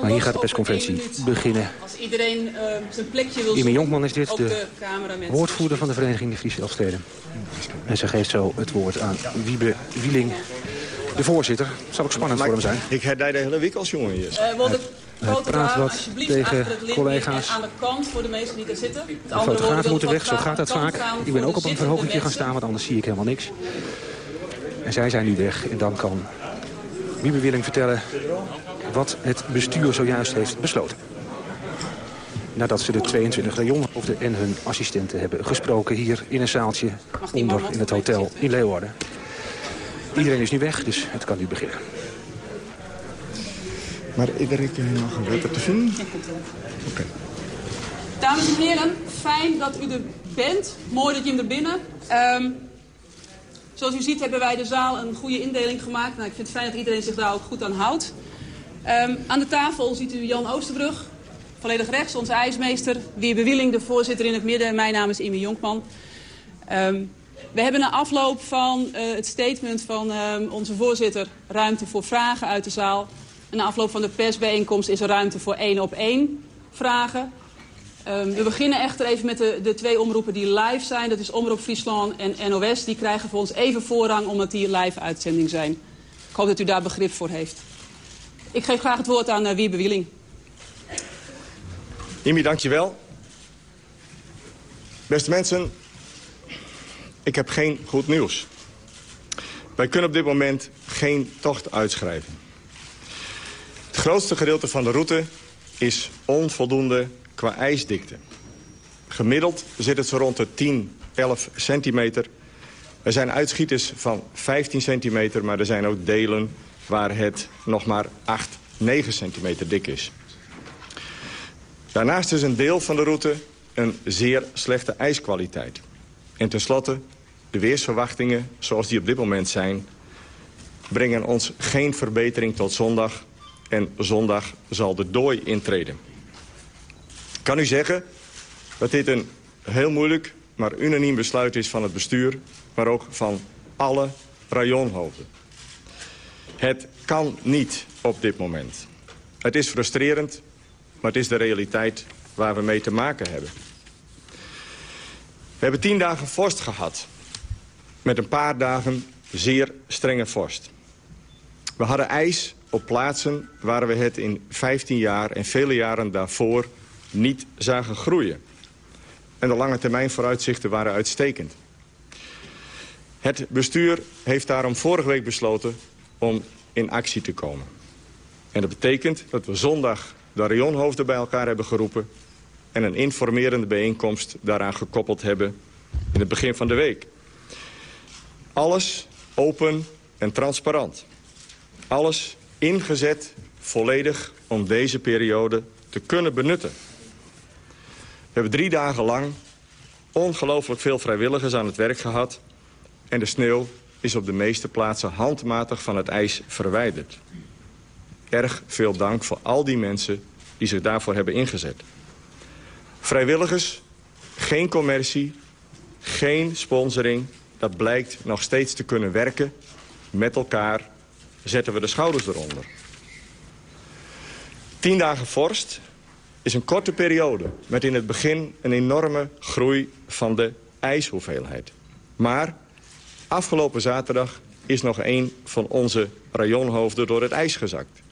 Maar hier gaat de persconferentie beginnen. Als iedereen uh, zijn plekje wil Jonkman is dit, de, de woordvoerder van de vereniging de Friese Elfsteden. En ze geeft zo het woord aan Wiebe Wieling, de voorzitter. Zal ook spannend voor hem zijn. Ik herrijd de hele week als jongen hier. Uh, wil de praat wat tegen collega's. aan de kant voor de mensen die er zitten. De fotograaf moeten weg, zo gaat dat vaak. Ik ben ook op een verhoging gaan staan, want anders zie ik helemaal niks. En zij zijn nu weg en dan kan Wiebe Willing vertellen wat het bestuur zojuist heeft besloten. Nadat ze de 22 rayonhoofden en hun assistenten hebben gesproken... hier in een zaaltje onder in het hotel in Leeuwarden. Iedereen is nu weg, dus het kan nu beginnen. Maar iedereen nog een te vinden? Oké. Dames en heren, fijn dat u er bent. Mooi dat je hem er binnen. Um, zoals u ziet hebben wij de zaal een goede indeling gemaakt. Nou, ik vind het fijn dat iedereen zich daar ook goed aan houdt. Um, aan de tafel ziet u Jan Oosterbrug, volledig rechts, onze ijsmeester. Wie Bewieling, de voorzitter in het midden. Mijn naam is Imi Jonkman. Um, we hebben na afloop van uh, het statement van uh, onze voorzitter ruimte voor vragen uit de zaal. En na afloop van de persbijeenkomst is er ruimte voor één op één vragen. We beginnen echter even met de, de twee omroepen die live zijn. Dat is Omroep Friesland en NOS. Die krijgen voor ons even voorrang omdat die live uitzending zijn. Ik hoop dat u daar begrip voor heeft. Ik geef graag het woord aan uh, Wiebe Wieling. Imi, dankjewel. Beste mensen, ik heb geen goed nieuws. Wij kunnen op dit moment geen tocht uitschrijven. Het grootste gedeelte van de route is onvoldoende qua ijsdikte. Gemiddeld zit het zo rond de 10, 11 centimeter. Er zijn uitschieters van 15 centimeter, maar er zijn ook delen waar het nog maar 8, 9 centimeter dik is. Daarnaast is een deel van de route een zeer slechte ijskwaliteit. En tenslotte, de weersverwachtingen zoals die op dit moment zijn... brengen ons geen verbetering tot zondag. En zondag zal de dooi intreden. Ik kan u zeggen dat dit een heel moeilijk, maar unaniem besluit is van het bestuur... maar ook van alle rayonhoofden. Het kan niet op dit moment. Het is frustrerend, maar het is de realiteit waar we mee te maken hebben. We hebben tien dagen vorst gehad. Met een paar dagen zeer strenge vorst. We hadden ijs op plaatsen waar we het in 15 jaar en vele jaren daarvoor niet zagen groeien. En de lange termijn vooruitzichten waren uitstekend. Het bestuur heeft daarom vorige week besloten om in actie te komen. En dat betekent dat we zondag de rayonhoofden bij elkaar hebben geroepen... en een informerende bijeenkomst daaraan gekoppeld hebben in het begin van de week. Alles open en transparant. Alles ingezet volledig om deze periode te kunnen benutten. We hebben drie dagen lang ongelooflijk veel vrijwilligers aan het werk gehad... en de sneeuw is op de meeste plaatsen handmatig van het ijs verwijderd. Erg veel dank voor al die mensen die zich daarvoor hebben ingezet. Vrijwilligers, geen commercie, geen sponsoring. Dat blijkt nog steeds te kunnen werken. Met elkaar zetten we de schouders eronder. Tien dagen vorst is een korte periode... met in het begin een enorme groei van de ijshoeveelheid. Maar afgelopen zaterdag is nog een van onze rayonhoofden door het ijs gezakt.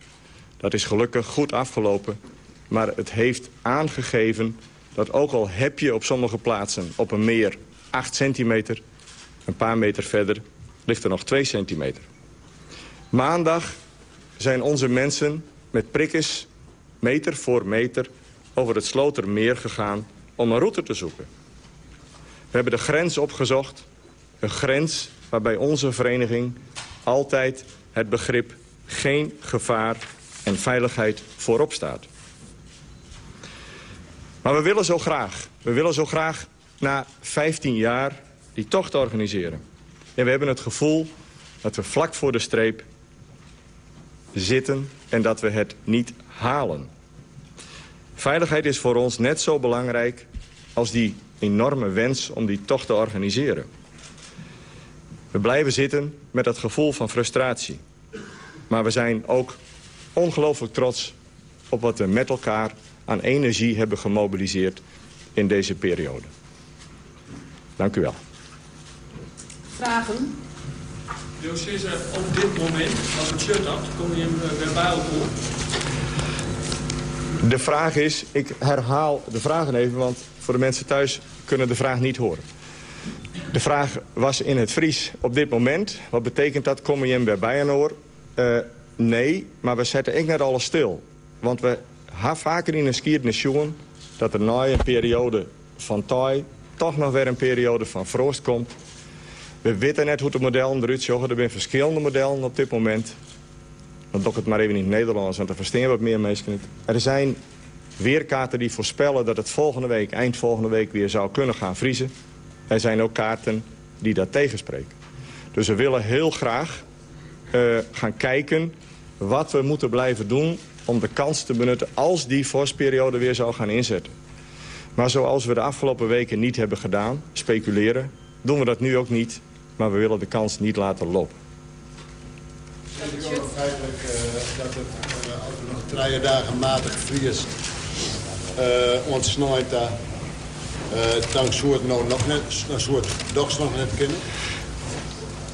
Dat is gelukkig goed afgelopen, maar het heeft aangegeven... dat ook al heb je op sommige plaatsen op een meer 8 centimeter... een paar meter verder ligt er nog 2 centimeter. Maandag zijn onze mensen met prikkers meter voor meter over het Slotermeer gegaan om een route te zoeken. We hebben de grens opgezocht. Een grens waarbij onze vereniging altijd het begrip geen gevaar en veiligheid voorop staat. Maar we willen zo graag, we willen zo graag na 15 jaar die tocht organiseren. En we hebben het gevoel dat we vlak voor de streep zitten en dat we het niet halen. Veiligheid is voor ons net zo belangrijk als die enorme wens om die tocht te organiseren. We blijven zitten met dat gevoel van frustratie. Maar we zijn ook ongelooflijk trots op wat we met elkaar aan energie hebben gemobiliseerd in deze periode. Dank u wel. Vragen? José, op dit moment, als het shirt had, kom je hem weer bij elkaar? De vraag is, ik herhaal de vragen even, want voor de mensen thuis kunnen de vraag niet horen. De vraag was in het Fries op dit moment. Wat betekent dat? Kom je weer bij een Uh, nee, maar we zetten ik net alles stil. Want we hebben vaker in een skiert dat er na een periode van taai toch nog weer een periode van frost komt. We weten net hoe de modellen eruit. Er zijn verschillende modellen op dit moment. Dan doe ik het maar even in het Nederlands, want dan verstaan wat meer mensen niet. Er zijn weerkaarten die voorspellen dat het volgende week, eind volgende week, weer zou kunnen gaan vriezen. Er zijn ook kaarten die dat tegenspreken. Dus we willen heel graag uh, gaan kijken wat we moeten blijven doen om de kans te benutten als die vorstperiode weer zou gaan inzetten. Maar zoals we de afgelopen weken niet hebben gedaan, speculeren, doen we dat nu ook niet. Maar we willen de kans niet laten lopen. Ik wil eigenlijk uh, dat het, we nog drie dagen matig vriest, uh, ontsnijdt daar, uh, dan soort nou nog net, soort dogs nog net kennen.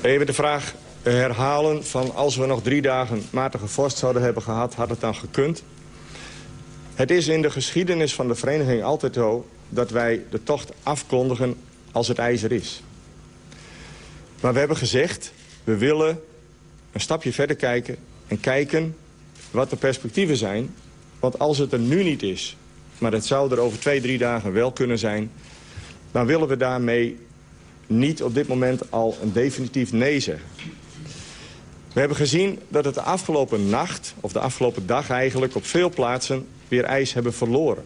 Even de vraag herhalen van als we nog drie dagen matige vorst zouden hebben gehad, had het dan gekund? Het is in de geschiedenis van de vereniging altijd zo dat wij de tocht afkondigen als het ijzer is. Maar we hebben gezegd, we willen een stapje verder kijken en kijken wat de perspectieven zijn. Want als het er nu niet is, maar het zou er over twee, drie dagen wel kunnen zijn... dan willen we daarmee niet op dit moment al een definitief nee zeggen. We hebben gezien dat het de afgelopen nacht, of de afgelopen dag eigenlijk... op veel plaatsen weer ijs hebben verloren.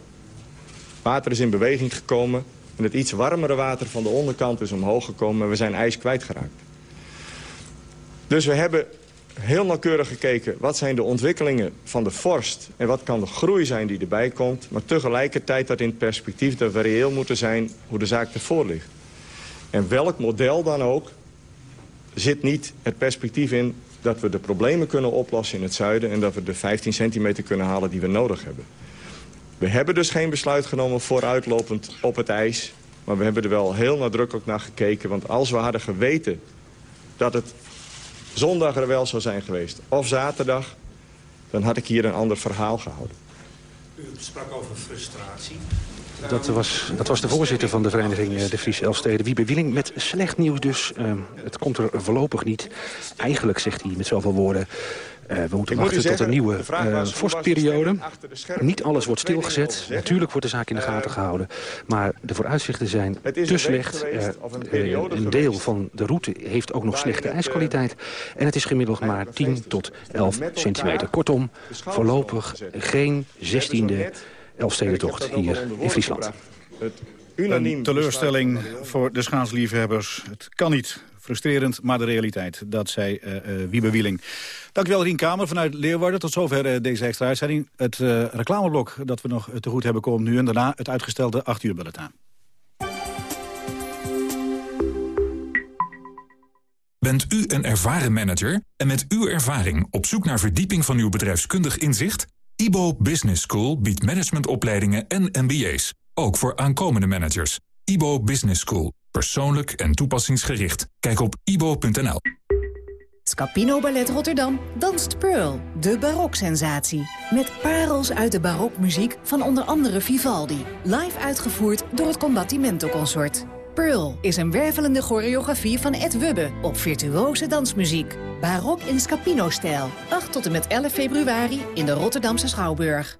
Water is in beweging gekomen en het iets warmere water van de onderkant is omhoog gekomen... en we zijn ijs kwijtgeraakt. Dus we hebben heel nauwkeurig gekeken... wat zijn de ontwikkelingen van de vorst... en wat kan de groei zijn die erbij komt... maar tegelijkertijd dat in het perspectief dat we reëel moeten zijn... hoe de zaak ervoor ligt. En welk model dan ook zit niet het perspectief in dat we de problemen kunnen oplossen in het zuiden... en dat we de 15 centimeter kunnen halen die we nodig hebben. We hebben dus geen besluit genomen vooruitlopend op het ijs... maar we hebben er wel heel nadrukkelijk naar gekeken. Want als we hadden geweten dat het zondag er wel zou zijn geweest... of zaterdag, dan had ik hier een ander verhaal gehouden. U sprak over frustratie. Dat was, dat was de voorzitter van de vereniging eh, De Friese Elfsteden, Wiebe Wieling. Met slecht nieuws dus. Uh, het komt er voorlopig niet. Eigenlijk zegt hij met zoveel woorden... Uh, we moeten wachten tot een nieuwe uh, vorstperiode. Niet alles wordt stilgezet. Natuurlijk wordt de zaak in de gaten gehouden. Maar de vooruitzichten zijn te slecht. Uh, een deel van de route heeft ook nog slechte ijskwaliteit. En het is gemiddeld maar 10 tot 11 centimeter. Kortom, voorlopig geen 16e Elfstedentocht hier in Friesland. Een teleurstelling voor de schaatsliefhebbers. Het kan niet. Frustrerend, maar de realiteit. Dat zei uh, uh, Wiebe Wieling. Dankjewel Rien Kamer vanuit Leeuwarden. Tot zover uh, deze extra uitzending. Het reclameblok dat we nog te goed hebben komt nu. En daarna het uitgestelde 8 uur bulletin. Bent u een ervaren manager en met uw ervaring op zoek naar verdieping van uw bedrijfskundig inzicht? IBO Business School biedt managementopleidingen en MBA's, ook voor aankomende managers. IBO Business School, persoonlijk en toepassingsgericht. Kijk op ibo.nl. Scapino Ballet Rotterdam danst Pearl, de baroksensatie. Met parels uit de barokmuziek van onder andere Vivaldi. Live uitgevoerd door het Combattimento Consort. Pearl is een wervelende choreografie van Ed Wubbe op virtuose dansmuziek. Barok in Scapino-stijl. 8 tot en met 11 februari in de Rotterdamse Schouwburg.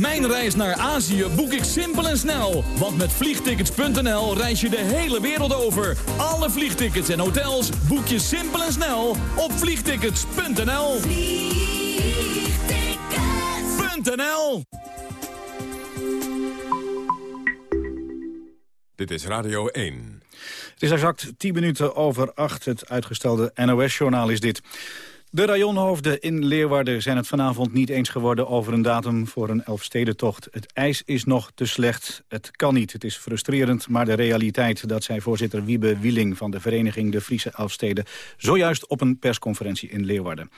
Mijn reis naar Azië boek ik simpel en snel. Want met vliegtickets.nl reis je de hele wereld over. Alle vliegtickets en hotels boek je simpel en snel op vliegtickets.nl. Vliegtickets.nl Dit is Radio 1. Het is exact 10 minuten over 8. Het uitgestelde NOS-journaal is dit. De rajonhoofden in Leeuwarden zijn het vanavond niet eens geworden over een datum voor een Elfstedentocht. Het ijs is nog te slecht. Het kan niet. Het is frustrerend, maar de realiteit, dat zei voorzitter Wiebe Wieling van de vereniging De Friese Elfsteden zojuist op een persconferentie in Leeuwarden.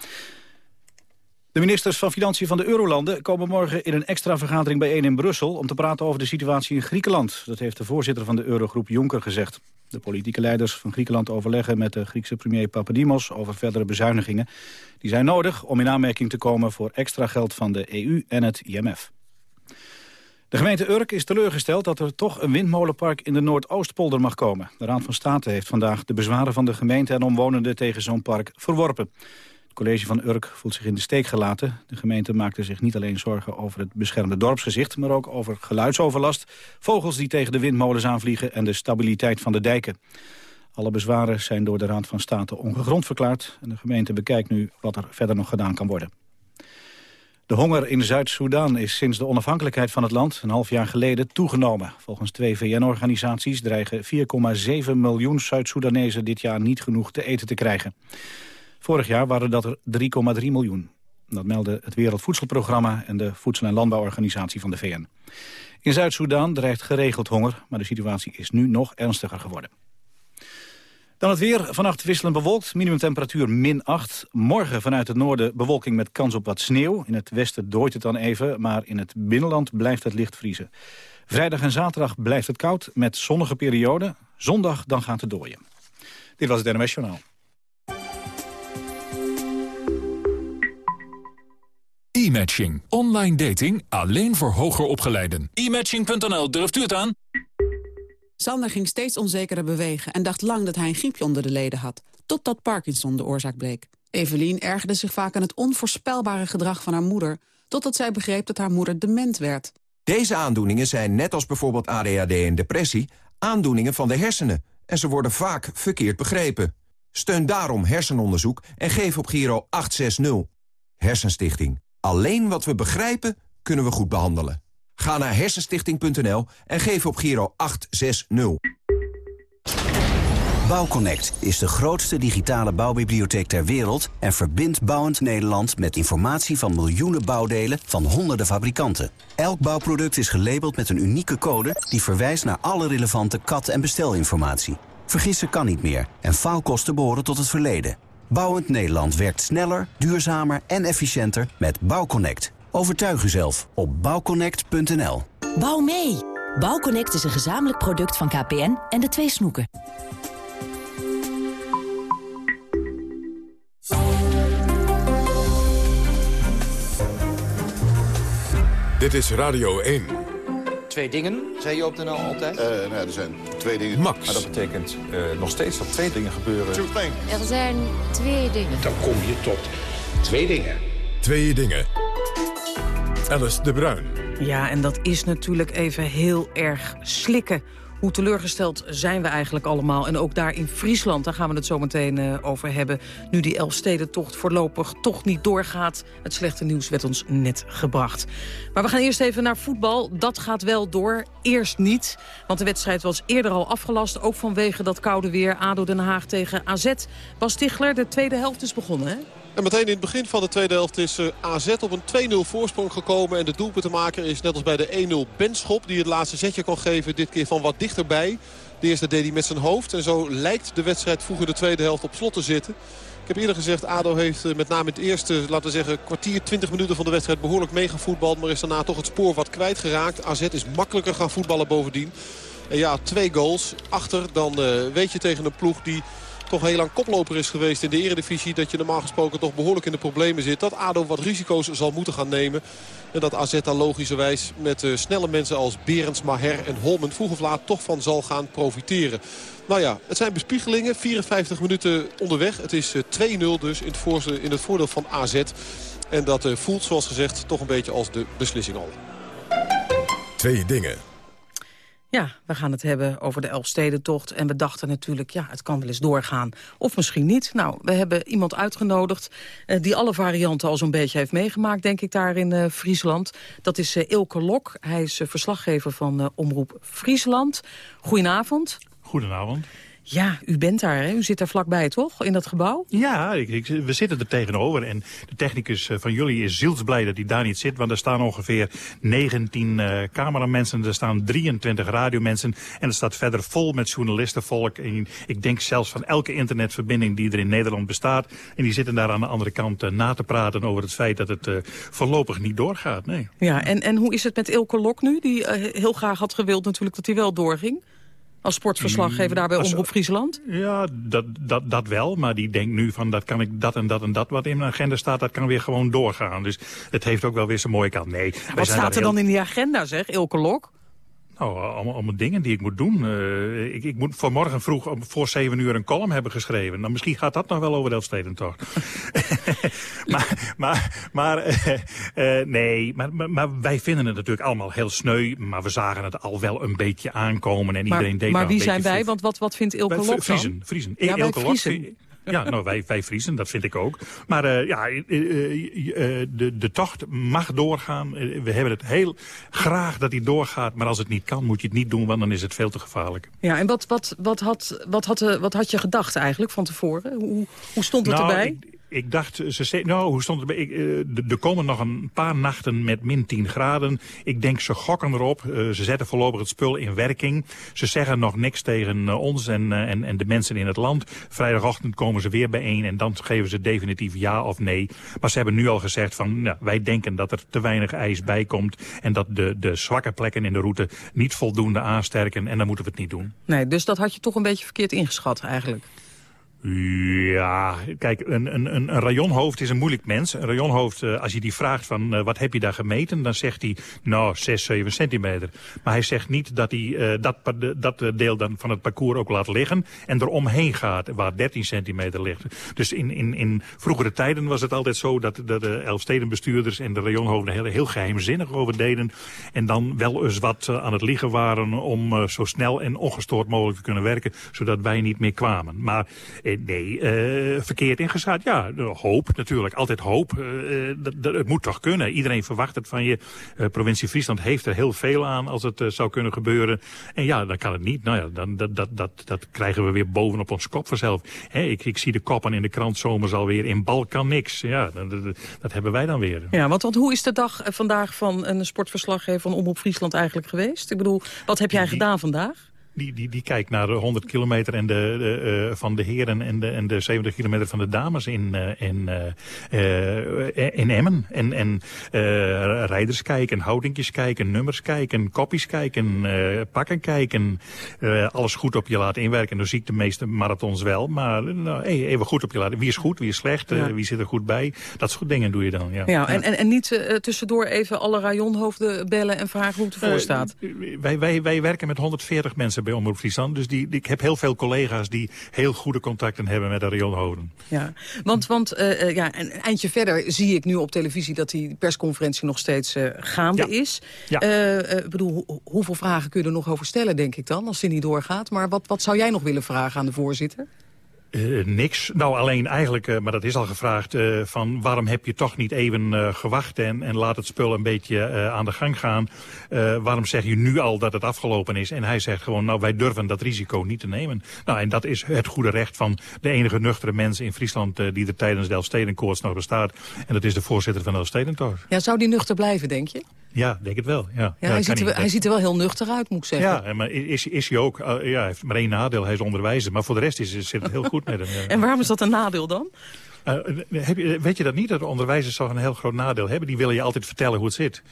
De ministers van Financiën van de Eurolanden komen morgen in een extra vergadering bijeen in Brussel om te praten over de situatie in Griekenland. Dat heeft de voorzitter van de Eurogroep Juncker gezegd. De politieke leiders van Griekenland overleggen met de Griekse premier Papadimos over verdere bezuinigingen. Die zijn nodig om in aanmerking te komen voor extra geld van de EU en het IMF. De gemeente Urk is teleurgesteld dat er toch een windmolenpark in de Noordoostpolder mag komen. De Raad van State heeft vandaag de bezwaren van de gemeente en omwonenden tegen zo'n park verworpen. Het college van Urk voelt zich in de steek gelaten. De gemeente maakte zich niet alleen zorgen over het beschermde dorpsgezicht... maar ook over geluidsoverlast, vogels die tegen de windmolens aanvliegen... en de stabiliteit van de dijken. Alle bezwaren zijn door de Raad van State ongegrond verklaard... en de gemeente bekijkt nu wat er verder nog gedaan kan worden. De honger in Zuid-Soedan is sinds de onafhankelijkheid van het land... een half jaar geleden toegenomen. Volgens twee VN-organisaties dreigen 4,7 miljoen Zuid-Soedanezen... dit jaar niet genoeg te eten te krijgen. Vorig jaar waren dat er 3,3 miljoen. Dat meldde het Wereldvoedselprogramma en de Voedsel- en Landbouworganisatie van de VN. In Zuid-Soedan dreigt geregeld honger, maar de situatie is nu nog ernstiger geworden. Dan het weer. Vannacht wisselend bewolkt. Minimumtemperatuur min 8. Morgen vanuit het noorden bewolking met kans op wat sneeuw. In het westen dooit het dan even, maar in het binnenland blijft het licht vriezen. Vrijdag en zaterdag blijft het koud met zonnige perioden. Zondag dan gaat het dooien. Dit was het NMS Journaal. E-matching. Online dating alleen voor hoger opgeleiden. E-matching.nl, durft u het aan? Sander ging steeds onzekerder bewegen en dacht lang dat hij een griepje onder de leden had. Totdat Parkinson de oorzaak bleek. Evelien ergerde zich vaak aan het onvoorspelbare gedrag van haar moeder... totdat zij begreep dat haar moeder dement werd. Deze aandoeningen zijn, net als bijvoorbeeld ADHD en depressie... aandoeningen van de hersenen en ze worden vaak verkeerd begrepen. Steun daarom hersenonderzoek en geef op Giro 860. Hersenstichting. Alleen wat we begrijpen, kunnen we goed behandelen. Ga naar hersenstichting.nl en geef op Giro 860. Bouwconnect is de grootste digitale bouwbibliotheek ter wereld... en verbindt bouwend Nederland met informatie van miljoenen bouwdelen van honderden fabrikanten. Elk bouwproduct is gelabeld met een unieke code... die verwijst naar alle relevante kat- en bestelinformatie. Vergissen kan niet meer en faalkosten behoren tot het verleden. Bouwend Nederland werkt sneller, duurzamer en efficiënter met Bouwconnect. Overtuig uzelf op bouwconnect.nl. Bouw mee! Bouwconnect is een gezamenlijk product van KPN en de twee snoeken. Dit is Radio 1. Twee dingen, zei je op de NL altijd? Uh, nou, er zijn twee dingen. Max. Maar dat betekent uh, nog steeds dat twee dingen gebeuren. Er zijn twee dingen. Dan kom je tot twee dingen. Twee dingen. Alice de Bruin. Ja, en dat is natuurlijk even heel erg slikken hoe teleurgesteld zijn we eigenlijk allemaal? En ook daar in Friesland, daar gaan we het zo meteen uh, over hebben. Nu die Elfstedentocht voorlopig toch niet doorgaat. Het slechte nieuws werd ons net gebracht. Maar we gaan eerst even naar voetbal. Dat gaat wel door. Eerst niet, want de wedstrijd was eerder al afgelast. Ook vanwege dat koude weer. ADO Den Haag tegen AZ. Bas Tichler, de tweede helft is begonnen, hè? En meteen in het begin van de tweede helft is uh, AZ op een 2-0 voorsprong gekomen. En de doelpuntenmaker is net als bij de 1-0 Benschop. Die het laatste zetje kon geven. Dit keer van wat dichterbij. De eerste deed hij met zijn hoofd. En zo lijkt de wedstrijd vroeger de tweede helft op slot te zitten. Ik heb eerder gezegd, ADO heeft uh, met name het eerste, laten we zeggen, kwartier, 20 minuten van de wedstrijd behoorlijk meegevoetbald. Maar is daarna toch het spoor wat kwijtgeraakt. AZ is makkelijker gaan voetballen bovendien. En ja, twee goals achter, dan uh, weet je tegen een ploeg die toch heel lang koploper is geweest in de eredivisie... dat je normaal gesproken toch behoorlijk in de problemen zit. Dat ADO wat risico's zal moeten gaan nemen. En dat AZ daar logischerwijs met uh, snelle mensen als Berends, Maher en Holmen... vroeg of laat toch van zal gaan profiteren. Nou ja, het zijn bespiegelingen. 54 minuten onderweg. Het is uh, 2-0 dus in het, in het voordeel van AZ. En dat uh, voelt zoals gezegd toch een beetje als de beslissing al. Twee dingen. Ja, we gaan het hebben over de Elfstedentocht. En we dachten natuurlijk, ja, het kan wel eens doorgaan. Of misschien niet. Nou, we hebben iemand uitgenodigd... Uh, die alle varianten al zo'n beetje heeft meegemaakt, denk ik, daar in uh, Friesland. Dat is uh, Ilke Lok. Hij is verslaggever van Omroep Friesland. Goedenavond. Goedenavond. Ja, u bent daar, hè? U zit daar vlakbij, toch? In dat gebouw? Ja, ik, ik, we zitten er tegenover. En de technicus eh, van jullie is zielsblij dat hij daar niet zit. Want er staan ongeveer 19 uh, cameramensen, er staan 23 radiomensen. En er staat verder vol met journalistenvolk. En ik denk zelfs van elke internetverbinding die er in Nederland bestaat. En die zitten daar aan de andere kant uh, na te praten over het feit dat het uh, voorlopig niet doorgaat. Nee. Ja, en, en hoe is het met Ilke Lok nu? Die heel graag had gewild natuurlijk dat hij wel doorging. Als sportverslaggever daar bij mm, Omroep Friesland? Ja, dat, dat, dat wel. Maar die denkt nu van dat kan ik dat en dat en dat wat in mijn agenda staat, dat kan weer gewoon doorgaan. Dus het heeft ook wel weer zijn mooie kant. Nee. Wat staat er dan in die agenda zeg, Ilke Lok? Nou, allemaal, allemaal, dingen die ik moet doen. Uh, ik, ik, moet vanmorgen vroeg voor zeven uur een column hebben geschreven. Nou, misschien gaat dat nog wel over de Elfstedentocht. maar maar, maar uh, uh, nee, maar, maar, maar, wij vinden het natuurlijk allemaal heel sneu. Maar we zagen het al wel een beetje aankomen. En iedereen deed maar wie zijn wij? Want wat, wat vindt Ilke Lok dan? Friesen. Friesen. Ja, Ilke Lok, ja, nou, wij, wij Friesen, dat vind ik ook. Maar uh, ja, uh, uh, de, de tocht mag doorgaan. we hebben het heel graag dat hij doorgaat. Maar als het niet kan, moet je het niet doen, want dan is het veel te gevaarlijk. Ja, en wat, wat, wat, had, wat, had, wat had je gedacht eigenlijk van tevoren? Hoe, hoe stond het nou, erbij? Ik, ik dacht, ze nou, hoe stond het bij? Uh, er komen nog een paar nachten met min 10 graden. Ik denk, ze gokken erop. Uh, ze zetten voorlopig het spul in werking. Ze zeggen nog niks tegen uh, ons en, en, en de mensen in het land. Vrijdagochtend komen ze weer bijeen en dan geven ze definitief ja of nee. Maar ze hebben nu al gezegd van, nou, wij denken dat er te weinig ijs bij komt. En dat de, de zwakke plekken in de route niet voldoende aansterken. En dan moeten we het niet doen. Nee, dus dat had je toch een beetje verkeerd ingeschat eigenlijk? Ja, kijk, een, een, een rayonhoofd is een moeilijk mens. Een rayonhoofd, uh, als je die vraagt van uh, wat heb je daar gemeten, dan zegt hij, nou, 6, 7 centimeter. Maar hij zegt niet dat hij uh, dat, dat deel dan van het parcours ook laat liggen en er omheen gaat, waar 13 centimeter ligt. Dus in, in, in vroegere tijden was het altijd zo dat, dat de Elfstedenbestuurders en de rayonhoofden heel, heel geheimzinnig over deden. En dan wel eens wat aan het liggen waren om zo snel en ongestoord mogelijk te kunnen werken, zodat wij niet meer kwamen. Maar nee, uh, verkeerd ingeschat. Ja, hoop natuurlijk, altijd hoop. Uh, het moet toch kunnen. Iedereen verwacht het van je. Uh, provincie Friesland heeft er heel veel aan als het zou kunnen gebeuren. En ja, dan kan het niet. Nou ja, dan, dat, dat, dat, dat krijgen we weer bovenop ons kop vanzelf. Hè, ik, ik zie de koppen in de krant zomers alweer in Balkan niks. Ja, dat, dat, dat, hebben wij dan weer. Ja, want, want hoe is de dag vandaag van een sportverslaggever van Omroep Friesland eigenlijk geweest? Ik bedoel, wat heb jij gedaan vandaag? Die, die, die kijkt naar de 100 kilometer en de, de uh, van de heren en de, en de 70 kilometer van de dames in, uh, in, uh, in Emmen. En, en rijders kijken, houdingjes kijken, nummers kijken, koppies kijken, pakken kijken. alles goed op je laten inwerken. Nu zie ik de meeste marathons wel, maar nou, even goed op je laten. Wie is goed, wie is slecht, ja. wie zit er goed bij. Dat soort dingen doe je dan, ja. ja en, en, en niet tussendoor even alle rajonhoofden bellen en vragen hoe het ervoor staat? wij, wij, wij werken met 140 mensen bij Omroep Friesland. Dus die, ik heb heel veel collega's die heel goede contacten hebben met de rioolhoofden. Ja, want, want uh, ja, een eindje verder zie ik nu op televisie dat die persconferentie nog steeds uh, gaande ja. is. Ja. bedoel, ho hoeveel vragen kun je er nog over stellen, denk ik dan, als die niet doorgaat. Maar wat, wat zou jij nog willen vragen aan de voorzitter? Uh, niks. Nou, alleen eigenlijk, uh, maar dat is al gevraagd, uh, van waarom heb je toch niet even gewacht en, en laat het spul een beetje aan de gang gaan. waarom zeg je nu al dat het afgelopen is? En hij zegt gewoon, nou wij durven dat risico niet te nemen. Nou, en dat is het goede recht van de enige nuchtere mens in Friesland die er tijdens de Elfstedenkoorts nog bestaat. En dat is de voorzitter van de. Ja, zou die nuchter blijven, denk je? Ja, denk het wel. Ja. Ja, hij, ziet er, hij ziet er wel heel nuchter uit, moet ik zeggen. Ja, maar is, is hij ook, ja, hij heeft maar één nadeel, hij is onderwijzer. Maar voor de rest is, zit het heel goed met hem. Ja. En waarom is dat een nadeel dan? Uh, heb je, weet je dat niet, dat onderwijzers toch een heel groot nadeel hebben? Die willen je altijd vertellen hoe het zit.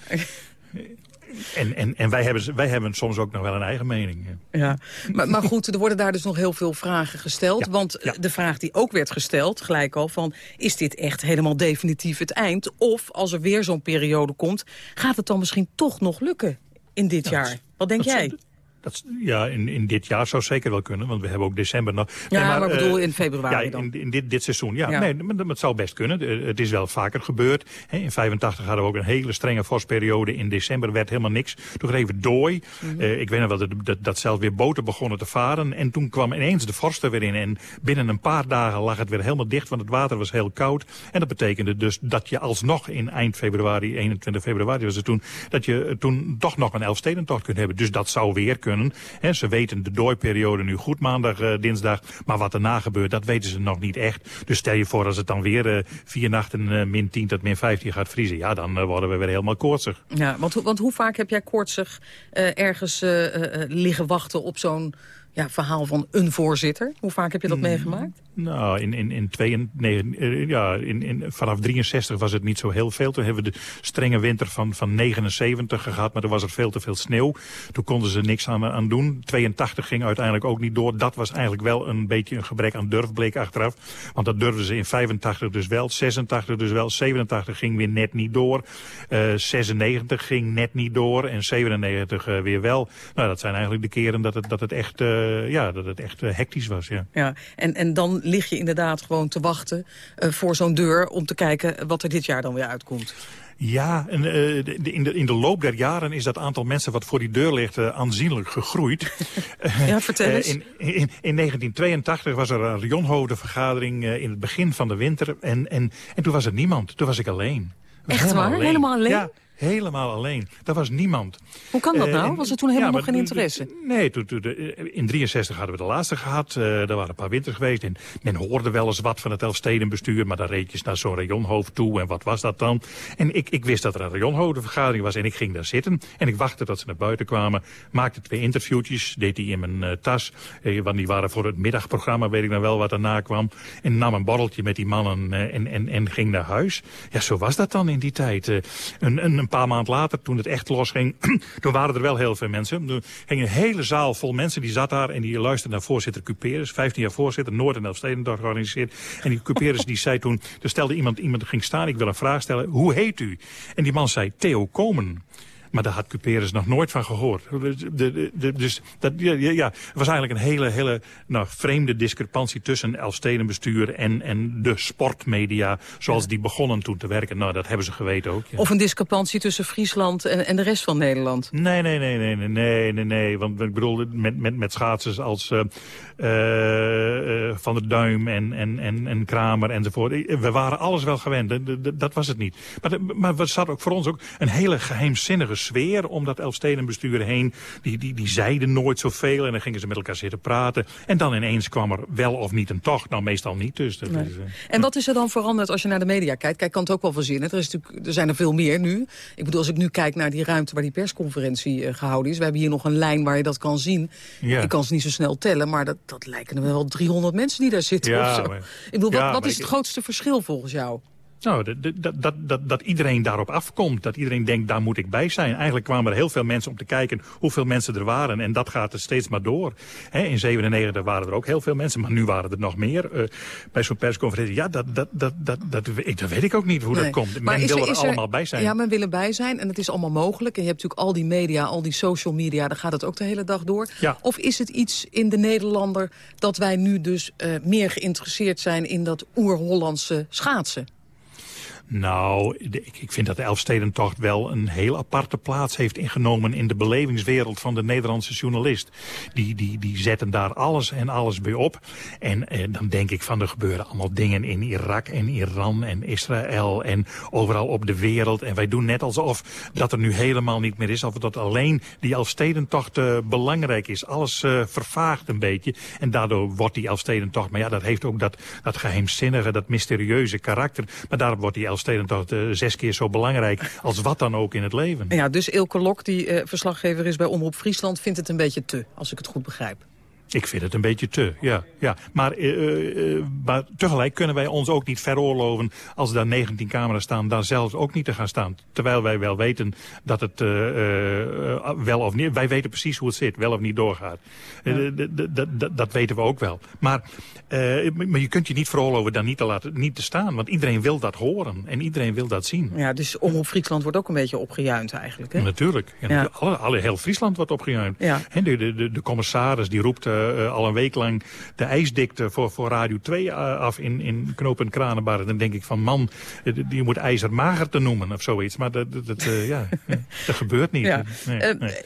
En, en, en wij, hebben, wij hebben soms ook nog wel een eigen mening. Ja, maar, maar goed, er worden daar dus nog heel veel vragen gesteld. Ja, want ja. de vraag die ook werd gesteld, gelijk al, van... is dit echt helemaal definitief het eind? Of als er weer zo'n periode komt... gaat het dan misschien toch nog lukken in dit ja, jaar? Wat denk jij? Dat, ja, in, in dit jaar zou zeker wel kunnen, want we hebben ook december nog. Ja, nee, maar, maar bedoel in februari ja, dan? In, in dit, dit seizoen, ja. ja. Nee, maar het zou best kunnen. Het is wel vaker gebeurd. In 85 hadden we ook een hele strenge vorstperiode. In december werd helemaal niks. Toen kreeg we dooi. Mm -hmm. uh, ik weet nog wel dat, dat, dat zelfs weer boten begonnen te varen. En toen kwam ineens de vorst er weer in. En binnen een paar dagen lag het weer helemaal dicht, want het water was heel koud. En dat betekende dus dat je alsnog in eind februari, 21 februari was het toen, dat je toen toch nog een Elfstedentocht kunt hebben. Dus dat zou weer kunnen. Kunnen. Ze weten de dooiperiode nu goed maandag, dinsdag. Maar wat daarna gebeurt, dat weten ze nog niet echt. Dus stel je voor als het dan weer vier nachten min 10 tot min 15 gaat vriezen. Ja, dan worden we weer helemaal koortsig. Ja, want, want hoe vaak heb jij koortsig ergens liggen wachten op zo'n ja, verhaal van een voorzitter? Hoe vaak heb je dat mm. meegemaakt? Nou, in, in, in, twee, nee, eh, ja, in, in, vanaf 63 was het niet zo heel veel. Toen hebben we de strenge winter van, van 79 gehad, maar er was er veel te veel sneeuw. Toen konden ze niks aan, aan doen. 82 ging uiteindelijk ook niet door. Dat was eigenlijk wel een beetje een gebrek aan durf, bleek achteraf. Want dat durfden ze in 85 dus wel, 86 dus wel, 87 ging weer net niet door. Uh, eh, 96 ging net niet door en 97 uh, eh, weer wel. Nou, dat zijn eigenlijk de keren dat het, dat het echt, uh, ja, dat het echt hectisch was. Ja. Ja, en, en dan lig je inderdaad gewoon te wachten uh, voor zo'n deur... om te kijken wat er dit jaar dan weer uitkomt. Ja, en, uh, in, de, in de loop der jaren is dat aantal mensen wat voor die deur ligt uh, aanzienlijk gegroeid. ja, vertel eens. in, in, in, 1982 was er een rionhoofdenvergadering in het begin van de winter. En, en, en toen was er niemand. Toen was ik alleen. Echt waar? Helemaal alleen? Ja, Helemaal alleen. Daar was niemand. Hoe kan dat uh, nou? Was er toen helemaal nog geen interesse? Nee, toen, toen, in 63 hadden we de laatste gehad. Uh, er waren een paar winters geweest. En men hoorde wel eens wat van het Elfstedenbestuur. Maar dan reed je naar zo'n rayonhoofd toe. En wat was dat dan? En ik, ik wist dat er een rayonhoofdvergadering was. En ik ging daar zitten. En ik wachtte tot ze naar buiten kwamen. Maakte twee interviewtjes. Deed die in mijn uh, tas. want die waren voor het middagprogramma. Weet ik nog wel wat erna kwam. En nam een borreltje met die mannen. en, en, en ging naar huis. Ja, zo was dat dan in die tijd. een, een, een paar maand later, toen het echt losging, toen waren er wel heel veel mensen. Er ging een hele zaal vol mensen, die zat daar en die luisterden naar voorzitter Cuperus. 15 jaar voorzitter, Noord- en Elfstedendag georganiseerd. En die Cuperus die zei toen, er stelde iemand, iemand ging staan, ik wil een vraag stellen, hoe heet u? En die man zei, Theo Komen. Maar daar had Cuperus nog nooit van gehoord. De, de, dus dat ja, ja, was eigenlijk een hele, hele nou, vreemde discrepantie tussen Elfstedenbestuur en, en de sportmedia. Zoals die begonnen toen te werken. Nou, dat hebben ze geweten ook. Ja. Of een discrepantie tussen Friesland en, en de rest van Nederland. Nee, nee, nee, nee, nee, nee, nee, nee. Want ik bedoel, met, met, met schaatsers als uh, uh, Van der Duim en, en, en, en Kramer enzovoort. We waren alles wel gewend. Dat was het niet. Maar, maar er zat ook voor ons ook een hele geheimzinnige sfeer om dat Elfstedenbestuur heen. Die, die, die zeiden nooit zoveel en dan gingen ze met elkaar zitten praten. En dan ineens kwam er wel of niet een tocht. Nou, meestal niet. Dus dat is, uh, en wat is er dan veranderd als je naar de media kijkt? Kijk, kan het ook wel verzinnen. Er, is natuurlijk, er zijn er veel meer nu. Ik bedoel, als ik nu kijk naar die ruimte waar die persconferentie uh, gehouden is. We hebben hier nog een lijn waar je dat kan zien. Ja. Ik kan ze niet zo snel tellen, maar dat, dat lijken er wel 300 mensen die daar zitten. Ja, maar, ik bedoel, wat, wat is het grootste verschil volgens jou? Nou, dat, dat, dat, dat iedereen daarop afkomt. Dat iedereen denkt, daar moet ik bij zijn. Eigenlijk kwamen er heel veel mensen om te kijken hoeveel mensen er waren. En dat gaat er steeds maar door. in 97 waren er ook heel veel mensen, maar nu waren er nog meer. Uh, bij zo'n persconferentie, ja, dat, dat, dat, dat, dat, dat, weet ik ook niet hoe dat komt. Men wil er, er, allemaal bij zijn. Ja, men wil erbij zijn en het is allemaal mogelijk. En je hebt natuurlijk al die media, al die social media, daar gaat het ook de hele dag door. Ja. Of is het iets in de Nederlander dat wij nu dus uh, meer geïnteresseerd zijn in dat oer-Hollandse schaatsen? Nou, ik vind dat de Elfstedentocht wel een heel aparte plaats heeft ingenomen in de belevingswereld van de Nederlandse journalist. Die, die, die zetten daar alles en alles bij op. En eh, dan denk ik van er gebeuren allemaal dingen in Irak en Iran en Israël en overal op de wereld. En wij doen net alsof dat er nu helemaal niet meer is. Of dat alleen die Elfstedentocht uh, belangrijk is. Alles uh, vervaagt een beetje. En daardoor wordt die Elfstedentocht, maar ja, dat heeft ook dat, dat geheimzinnige, dat mysterieuze karakter. Maar daarom wordt die Elfstedentocht uh, zes keer zo belangrijk als wat dan ook in het leven. Ja, dus Ilke Lok, die uh, verslaggever is bij Omroep Friesland, vindt het een beetje te, als ik het goed begrijp. Ik vind het een beetje te, ja. ja. Maar, uh, uh, maar tegelijk kunnen wij ons ook niet veroorloven... als daar 19 camera's staan, daar zelfs ook niet te gaan staan. Terwijl wij wel weten dat het uh, wel of niet... Wij weten precies hoe het zit, wel of niet doorgaat. Ja. dat weten we ook wel. Maar, maar je kunt je niet veroorloven daar niet te, laten, niet te staan. Want iedereen wil dat horen en iedereen wil dat zien. Ja, dus Omroep Friesland wordt ook een beetje opgejuind eigenlijk, hè? Natuurlijk. Ja, Alle, alle, heel Friesland wordt opgejuind. Ja. En de, de, de, de commissaris die roept... Uh, al een week lang de ijsdikte voor, voor Radio 2 uh, af in, in Knoop en Kranenbar. Dan denk ik van man, je moet ijzermager te noemen of zoiets. Maar dat, dat, dat ja, dat gebeurt niet. Ja. Nee, nee.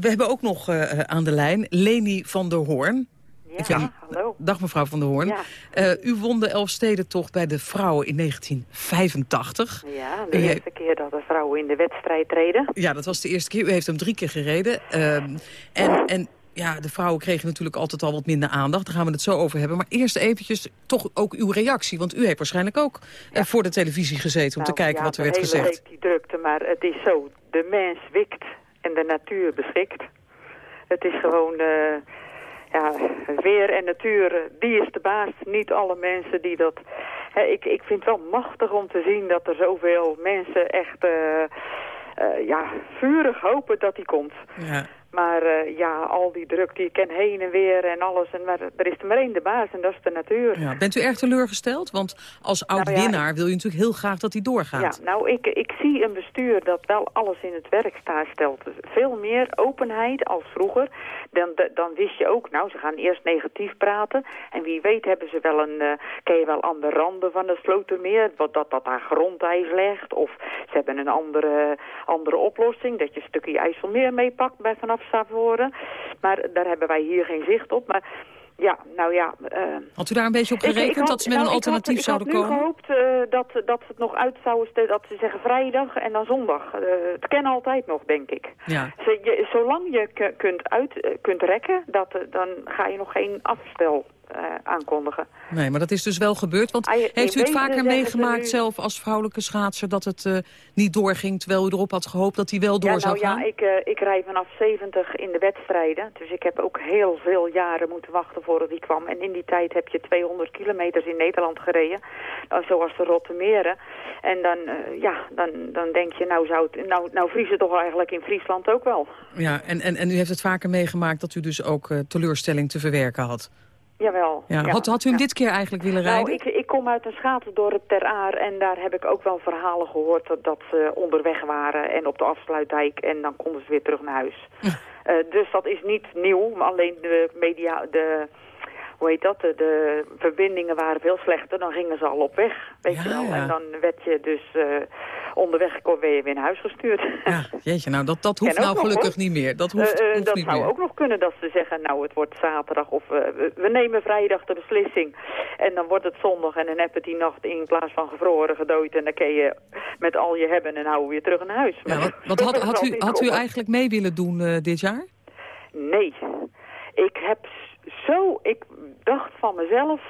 we hebben ook nog aan de lijn Leni van der Hoorn. Ja, hallo. Dag mevrouw Van der Hoorn. u won de Elfstedentocht bij de vrouwen in 1985. Ja, de eerste keer dat de vrouwen in de wedstrijd treden. Ja, dat was de eerste keer. U heeft hem drie keer gereden. Ehm, en, en ja, de vrouwen kregen natuurlijk altijd al wat minder aandacht. Daar gaan we het zo over hebben. Maar eerst eventjes toch ook uw reactie. Want u heeft waarschijnlijk ook eh, voor de televisie gezeten... om te nou, kijken wat er werd gezegd. Ja, die drukte, maar het is zo. De mens wikt en de natuur beschikt. Het is gewoon... Uh, ja, weer en natuur, die is de baas. Niet alle mensen die dat... Hè, ik, ik vind het wel machtig om te zien dat er zoveel mensen echt... Uh, ja, vurig hopen dat die komt. Ja. Maar uh, ja, al die druk, die ken heen en weer en alles. En maar, er is er maar één de baas en dat is de natuur. Ja, bent u erg teleurgesteld? Want als nou oud-winnaar wil je natuurlijk heel graag dat hij doorgaat. Ja, nou, ik, ik zie een bestuur dat wel alles in het werk staat stelt. Veel meer openheid als vroeger. Dan, dan wist je ook, nou, ze gaan eerst negatief praten. En wie weet hebben ze wel een, uh, ken je wel aan de randen van de Slotermeer, wat, dat dat daar grondijs legt. Of ze hebben een andere, andere oplossing, dat je een stukje IJsselmeer meepakt bij vanaf Stavoren. Maar daar hebben wij hier geen zicht op. Maar ja, nou ja... Uh, had u daar een beetje op gerekend, dat ze met een alternatief zouden komen? Ik had gehoopt uh, dat, dat ze het nog uit zouden stellen, dat ze zeggen vrijdag en dan zondag. Uh, het ken altijd nog, denk ik. Ja. je, zolang je kunt, uit, kunt rekken, dat, dan ga je nog geen afstel aankondigen. Nee, maar dat is dus wel gebeurd. Want heeft u het vaker meegemaakt zelf als vrouwelijke schaatser... dat het uh, niet doorging terwijl u erop had gehoopt dat hij wel door ja, zou nou, gaan? Ja, ik, uh, ik rij vanaf 70 in de wedstrijden. Dus ik heb ook heel veel jaren moeten wachten voordat hij kwam. En in die tijd heb je 200 kilometers in Nederland gereden. zoals de Rottemeren. En dan, ja, dan, dan denk je, nou, zou het, nou, nou vriezen toch eigenlijk in Friesland ook wel. Ja, en, en, en u heeft het vaker meegemaakt dat u dus ook teleurstelling te verwerken had? Jawel. Ja. Had, had u hem dit keer eigenlijk willen nou, rijden? Nou, ik, ik kom uit een schatendorp Ter Aar en daar heb ik ook wel verhalen gehoord dat, dat ze onderweg waren en op de afsluitdijk en dan konden ze weer terug naar huis. uh, dus dat is niet nieuw, maar alleen de media, de, hoe heet dat, de, de, verbindingen waren veel slechter, dan gingen ze al op weg, weet je wel. En dan werd je dus uh, onderweg weer, weer naar huis gestuurd. Ja, jeetje, nou dat, dat hoeft nou gelukkig niet meer. Dat, hoeft, uh, hoeft dat niet zou meer. ook nog kunnen dat ze zeggen, nou het wordt zaterdag of we, we, nemen vrijdag de beslissing. En dan wordt het zondag en dan heb je die nacht in plaats van gevroren gedooid. En dan kun je met al je hebben en houden weer terug naar huis. Ja, wat, wat had, had, u, had u eigenlijk mee willen doen dit jaar? Nee. Ik heb zo, ik dacht van mezelf,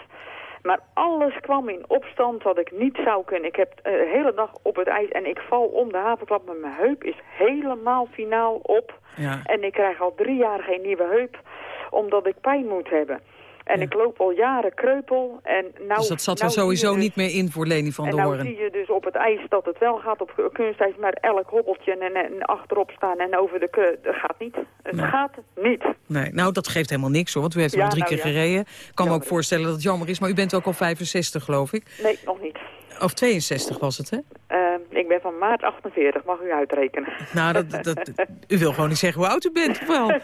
maar alles kwam in opstand wat ik niet zou kunnen. Ik heb de hele dag op het ijs en ik val om de havenklap, maar mijn heup is helemaal finaal op. Ja. En ik krijg al drie jaar geen nieuwe heup, omdat ik pijn moet hebben. En ik loop al jaren kreupel. En nou, dus dat zat nou er sowieso dus, niet meer in voor Leni van der Hoorn. En nou zie je dus op het ijs dat het wel gaat op kunstijs, maar elk hobbeltje en, en achterop staan en over de dat gaat niet. Het nee. gaat niet. Nee, nou dat geeft helemaal niks hoor, want u heeft ja, al drie nou, keer ja. gereden. Ik kan me ook voorstellen dat het jammer is, maar u bent ook al 65 geloof ik. Nee, nog niet. Of 62 was het, hè? Uh, ik ben van maart 48, mag u uitrekenen. Nou, dat, dat, u wil gewoon niet zeggen hoe oud u bent, wel?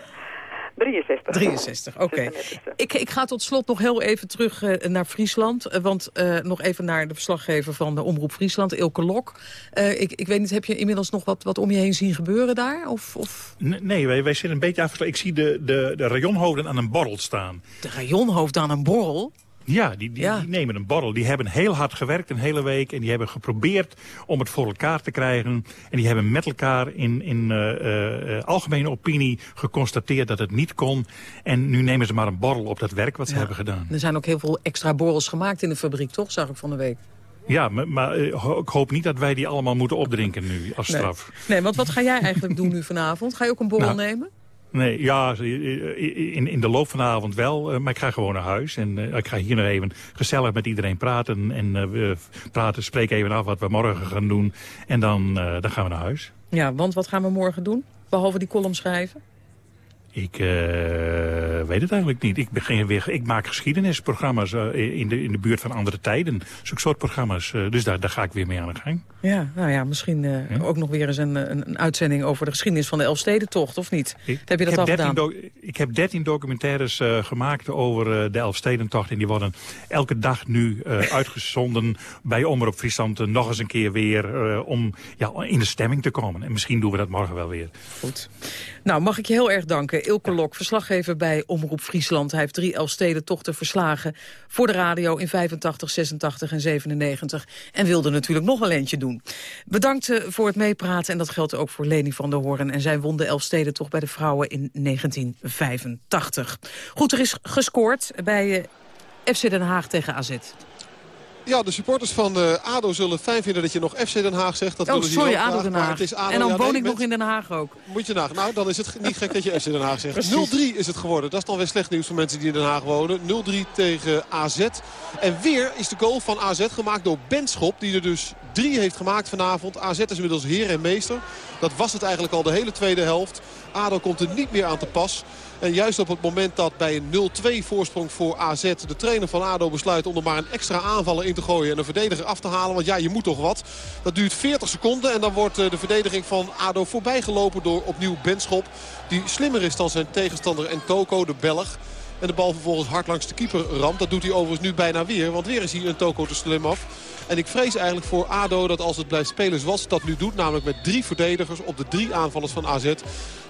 63. 63, oké. Okay. Ik, ik ga tot slot nog heel even terug uh, naar Friesland. Uh, want uh, nog even naar de verslaggever van de Omroep Friesland, Ilke Lok. ik, ik weet niet, heb je inmiddels nog wat, wat om je heen zien gebeuren daar? Of, of... Nee, wij, wij zitten een beetje afgesloten. Ik zie de, de, de rayonhoofden aan een borrel staan. De rayonhoofden aan een borrel? Ja, die, die, ja. die, nemen een borrel. Die hebben heel hard gewerkt een hele week. En die hebben geprobeerd om het voor elkaar te krijgen. En die hebben met elkaar in, in uh, uh, algemene opinie geconstateerd dat het niet kon. En nu nemen ze maar een borrel op dat werk wat ze ja. hebben gedaan. Er zijn ook heel veel extra borrels gemaakt in de fabriek, toch? Zag ik van de week. Ja, maar, maar ik hoop niet dat wij die allemaal moeten opdrinken nu als straf. Nee, nee want wat ga jij eigenlijk doen nu vanavond? Ga je ook een borrel nou, nemen? Nee, ja, in, in de loop van de avond wel. Maar ik ga gewoon naar huis. En ik ga hier nog even gezellig met iedereen praten. En uh, we praten, spreken even af wat we morgen gaan doen. En dan, dan gaan we naar huis. Ja, want wat gaan we morgen doen? Behalve die column schrijven? Ik uh, weet het eigenlijk niet. Ik, begin weer, ik maak geschiedenisprogramma's uh, in, de, in de buurt van andere tijden. Zulke soort programma's. Uh, dus daar, daar ga ik weer mee aan de gang. Ja, nou ja, misschien ja? ook nog weer eens een, een, een, uitzending over de geschiedenis van de Elfstedentocht, of niet? Ik, heb je dat al gedaan? Ik heb dertien documentaires gemaakt over de Elfstedentocht. En die worden elke dag nu uitgezonden bij Omroep Friesland. nog eens een keer weer om ja, in de stemming te komen. En misschien doen we dat morgen wel weer. Goed. Nou, mag ik je heel erg danken. Ilke Lok, verslaggever bij Omroep Friesland. Hij heeft drie Elfstedentochten verslagen voor de radio in 85, 86 en 97. En wilde natuurlijk nog een eentje doen. Bedankt eh, voor het meepraten en dat geldt ook voor Leni van der Hoorn. En zij won de Elfstedentocht bij de vrouwen in 1985. Goed, er is gescoord bij eh, FC Den Haag tegen AZ. Ja, de supporters van uh, ADO zullen fijn vinden dat je nog FC Den Haag zegt. Dat oh, willen sorry, ADO Den Haag. het is ADO, en dan ja, woon nee, ik nog in Den Haag ook. Moet je nagaan. Nou, dan is het niet gek dat je FC Den Haag zegt. 0-3 is het geworden. Dat is dan weer slecht nieuws voor mensen die in Den Haag wonen. 0-3 tegen AZ. En weer is de goal van AZ gemaakt door Benschop. Die er dus drie heeft gemaakt vanavond. AZ is inmiddels heer en meester. Dat was het eigenlijk al de hele tweede helft. ADO komt er niet meer aan te pas. En juist op het moment dat bij een 0-2 voorsprong voor AZ... de trainer van ADO besluit om er maar een extra aanvaller in te gooien... en een verdediger af te halen. Want ja, je moet toch wat. Dat duurt 40 seconden en dan wordt eh, de verdediging van ADO voorbijgelopen... door opnieuw Benschop, die slimmer is dan zijn tegenstander en Toko, de Belg... En de bal vervolgens hard langs de keeper ramt. Dat doet hij overigens nu bijna weer. Want weer is hij een toko te slim af. En ik vrees eigenlijk voor ADO dat als het blijft spelen zoals dat nu doet... namelijk met drie verdedigers op de drie aanvallers van AZ...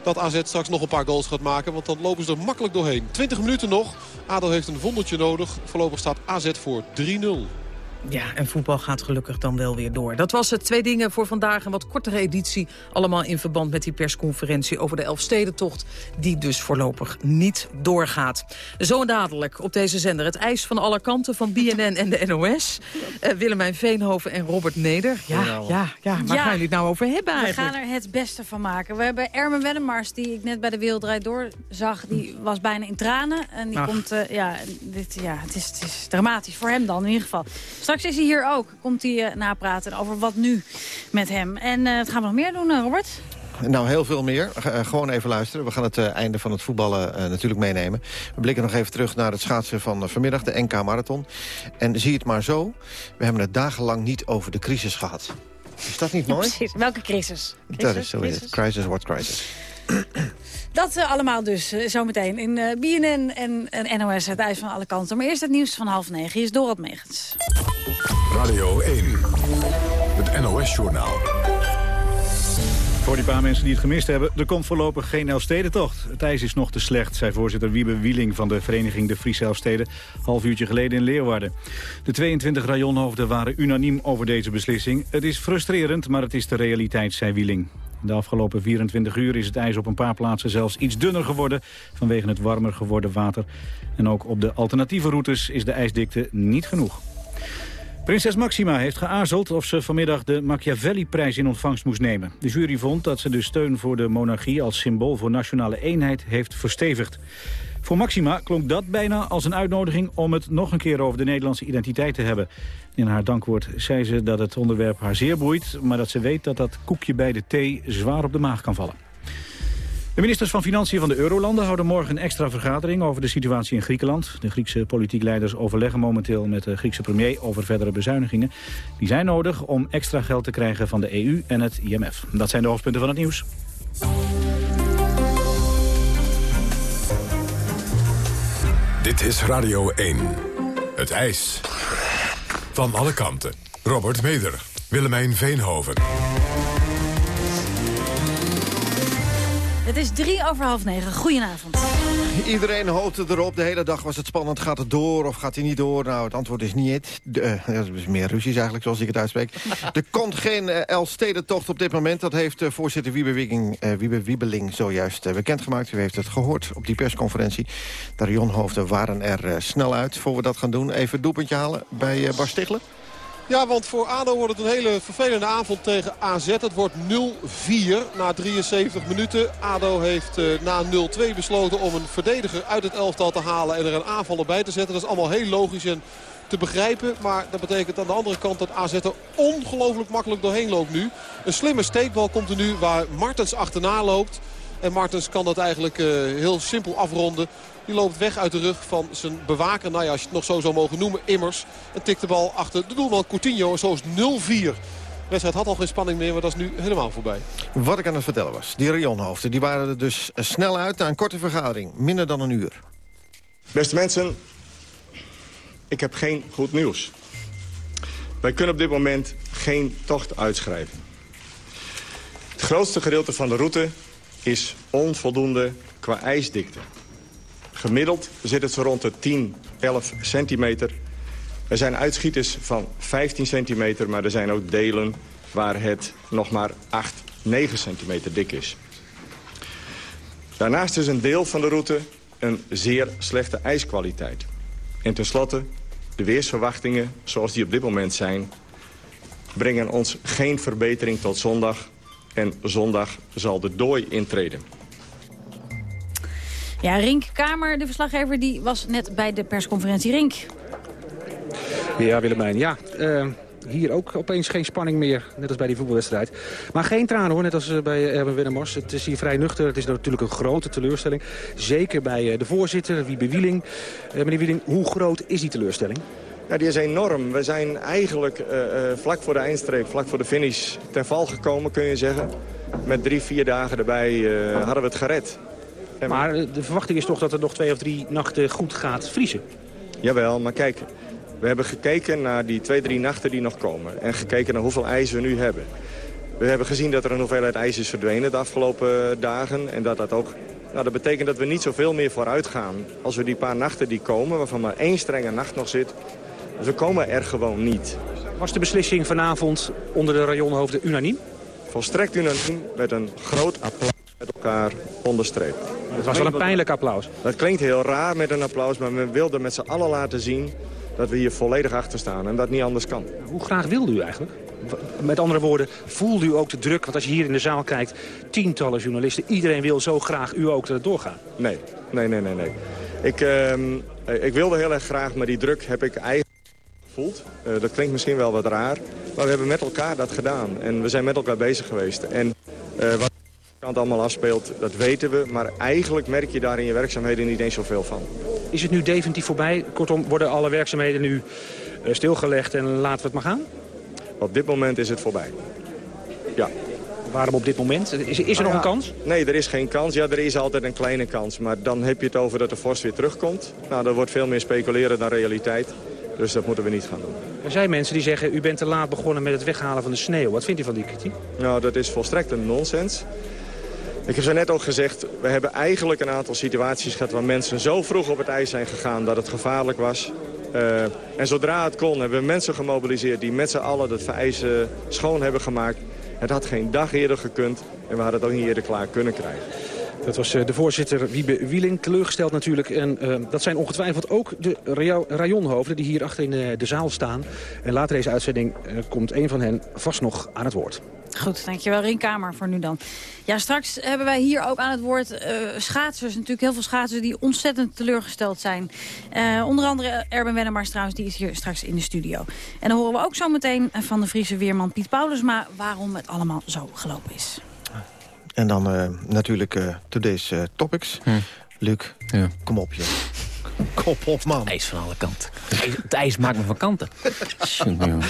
dat AZ straks nog een paar goals gaat maken. Want dan lopen ze er makkelijk doorheen. 20 minuten nog. ADO heeft een wondertje nodig. Voorlopig staat AZ voor 3-0. Ja, en voetbal gaat gelukkig dan wel weer door. Dat was het. Twee dingen voor vandaag. Een wat kortere editie. Allemaal in verband met die persconferentie over de Elfstedentocht. Die dus voorlopig niet doorgaat. Zo dadelijk op deze zender. Het ijs van alle kanten van BNN en de NOS. Eh, Willemijn Veenhoven en Robert Neder. Ja, ja, ja. Waar Ja. gaan jullie het nou over hebben We eigenlijk? gaan er het beste van maken. We hebben Ermen Wennemars, die ik net bij de Wereldrijd Door zag. Die was bijna in tranen. En die Ach. komt, eh, ja, dit, ja het, is, het is dramatisch voor hem dan in ieder geval. Straks is hij hier ook. Komt hij eh, napraten over wat nu met hem. En eh wat gaan we nog meer doen, eh, Robert? Nou, heel veel meer. Gewoon even luisteren. We gaan het eh, einde van het voetballen eh, natuurlijk meenemen. We blikken nog even terug naar het schaatsen van vanmiddag, de NK Marathon. En zie het maar zo, we hebben het dagenlang niet over de crisis gehad. Is dat niet Ja, mooi? precies. Welke crisis? dat Crisis? is zo is het. Crisis? Crisis what crisis. Dat allemaal dus zometeen in eh, BNN en, en NOS het ijs van alle kanten. Maar eerst het nieuws van half negen. Hier is Dorot Megens. Radio 1. Het NOS-journaal. Voor die paar mensen die het gemist hebben, er komt voorlopig geen Elfstedentocht. Het ijs is nog te slecht, zei voorzitter Wiebe Wieling van de vereniging De Friese Elfsteden, half uurtje geleden in Leeuwarden. De 22 rajonhoofden waren unaniem over deze beslissing. Het is frustrerend, maar het is de realiteit, zei Wieling. De afgelopen 24 uur is het ijs op een paar plaatsen zelfs iets dunner geworden... vanwege het warmer geworden water. En ook op de alternatieve routes is de ijsdikte niet genoeg. Prinses Maxima heeft geaarzeld of ze vanmiddag de Machiavelli-prijs in ontvangst moest nemen. De jury vond dat ze de steun voor de monarchie als symbool voor nationale eenheid heeft verstevigd. Voor Maxima klonk dat bijna als een uitnodiging om het nog een keer over de Nederlandse identiteit te hebben. In haar dankwoord zei ze dat het onderwerp haar zeer boeit, maar dat ze weet dat dat koekje bij de thee zwaar op de maag kan vallen. De ministers van Financiën van de Eurolanden houden morgen een extra vergadering over de situatie in Griekenland. De Griekse politiek leiders overleggen momenteel met de Griekse premier over verdere bezuinigingen. Die zijn nodig om extra geld te krijgen van de EU en het IMF. Dat zijn de hoofdpunten van het nieuws. Dit is Radio 1. Het ijs. Van alle kanten. Robert Meder. Willemijn Veenhoven. Het is drie over half negen. Goedenavond. Iedereen hoopte erop. De hele dag was het spannend. Gaat het door of gaat hij niet door? Nou, het antwoord is niet het. De, eh, dat is meer Russisch eigenlijk, zoals ik het uitspreek. er komt geen uh, Elfstedentocht op dit moment. Dat heeft uh, voorzitter Wiebe, uh, Wiebe Wiebeling zojuist bekendgemaakt. U heeft het gehoord op die persconferentie. De rionhoofden waren er snel uit voor we dat gaan doen. Even een doelpuntje halen bij Bas Stigler. Ja, want voor ADO wordt het een hele vervelende avond tegen AZ. Het wordt 0-4 na 73 minuten. ADO heeft uh, na 0-2 besloten om een verdediger uit het elftal te halen... en er een aanvaller bij te zetten. Dat is allemaal heel logisch en te begrijpen. Maar dat betekent aan de andere kant dat AZ er ongelooflijk makkelijk doorheen loopt nu. Een slimme steekbal komt er nu waar Martens achterna loopt... En Martens kan dat eigenlijk uh, heel simpel afronden. Die loopt weg uit de rug van zijn bewaker. Nou ja, als je het nog zo zou mogen noemen, Immers. En tikt de bal achter de doelman Coutinho. En zo is 0-4. De wedstrijd had al geen spanning meer, maar dat is nu helemaal voorbij. Wat ik aan het vertellen was, die rionhoofden die waren er dus snel uit na een korte vergadering. Minder dan een uur. Beste mensen, ik heb geen goed nieuws. Wij kunnen op dit moment geen tocht uitschrijven. Het grootste gedeelte van de route is onvoldoende qua ijsdikte. Gemiddeld zit het zo rond de 10, 11 centimeter. Er zijn uitschieters van 15 centimeter, maar er zijn ook delen waar het nog maar 8, 9 centimeter dik is. Daarnaast is een deel van de route een zeer slechte ijskwaliteit. En tenslotte, de weersverwachtingen zoals die op dit moment zijn... brengen ons geen verbetering tot zondag. En zondag zal de dooi intreden. Ja, Rink Kamer, de verslaggever, die was net bij de persconferentie. Rink. Ja, Willemijn, ja. Uh, hier ook opeens geen spanning meer, net als bij die voetbalwedstrijd. Maar geen tranen hoor, net als eh, bij Erwin Wennemars. Het is hier vrij nuchter, het is natuurlijk een grote teleurstelling. Zeker bij eh, de voorzitter, Wiebe Wieling. Uh, meneer Wieling, hoe groot is die teleurstelling? Ja, die is enorm. We zijn eigenlijk uh, vlak voor de eindstreep, vlak voor de finish... ten val gekomen, kun je zeggen. Met drie, vier dagen erbij uh, hadden we het gered. Maar de verwachting is toch dat er nog twee of drie nachten goed gaat vriezen? Jawel, maar kijk, we hebben gekeken naar die twee, drie nachten die nog komen. En gekeken naar hoeveel ijs we nu hebben. We hebben gezien dat er een hoeveelheid ijs is verdwenen de afgelopen dagen. En dat dat ook... Nou, dat betekent dat we niet zoveel meer vooruit gaan. Als we die paar nachten die komen, waarvan maar één strenge nacht nog zit... we komen er gewoon niet. Was de beslissing vanavond onder de rayonhoofden unaniem? Volstrekt unaniem, met een groot applaus met elkaar onderstreept. Het was wel een pijnlijk applaus. Dat klinkt heel raar met een applaus, maar we wilden met z'n allen laten zien dat we hier volledig achter staan en dat niet anders kan. Hoe graag wilde u eigenlijk? Met andere woorden, voelde u ook de druk? Want als je hier in de zaal kijkt, tientallen journalisten... iedereen wil zo graag u ook dat het doorgaat. Nee, nee, nee, nee. nee. Ik, uh, ik wilde heel erg graag, maar die druk heb ik eigenlijk gevoeld. Uh, dat klinkt misschien wel wat raar, maar we hebben met elkaar dat gedaan. En we zijn met elkaar bezig geweest. En uh, wat het allemaal afspeelt, dat weten we. Maar eigenlijk merk je daar in je werkzaamheden niet eens zoveel van. Is het nu definitief voorbij? Kortom, worden alle werkzaamheden nu uh, stilgelegd en laten we het maar gaan? Op dit moment is het voorbij. Ja. Waarom op dit moment? Is, is er nog een kans? Nee, er is geen kans. Ja, er is altijd een kleine kans. Maar dan heb je het over dat de vorst weer terugkomt. Nou, dat wordt veel meer speculeren dan realiteit. Dus dat moeten we niet gaan doen. Er zijn mensen die zeggen, u bent te laat begonnen met het weghalen van de sneeuw. Wat vindt u van die kritiek? Nou, dat is volstrekt een nonsens. Ik heb zo net ook gezegd, we hebben eigenlijk een aantal situaties gehad... waar mensen zo vroeg op het ijs zijn gegaan dat het gevaarlijk was. Uh, en zodra het kon, hebben we mensen gemobiliseerd... die met z'n allen ijs uh, schoon hebben gemaakt. Het had geen dag eerder gekund en we hadden het ook niet eerder klaar kunnen krijgen. Dat was de voorzitter Wiebe Wieling, teleurgesteld natuurlijk. En uh, dat zijn ongetwijfeld ook de rayonhoofden die hier achter in de zaal staan. En later deze uitzending komt een van hen vast nog aan het woord. Goed, dankjewel Rinkamer voor nu dan. Ja, straks hebben wij hier ook aan het woord schaatsers. Natuurlijk heel veel schaatsers die ontzettend teleurgesteld zijn. Onder andere Erben Wennemars trouwens, die is hier straks in de studio. En dan horen we ook zo meteen van de Friese weerman Piet Paulusma... waarom het allemaal zo gelopen is. En dan uh, natuurlijk today's topics. Hm. Luc, ja. kom op je. Kom op, man. IJs van alle kanten. Het ijs maakt me van kanten.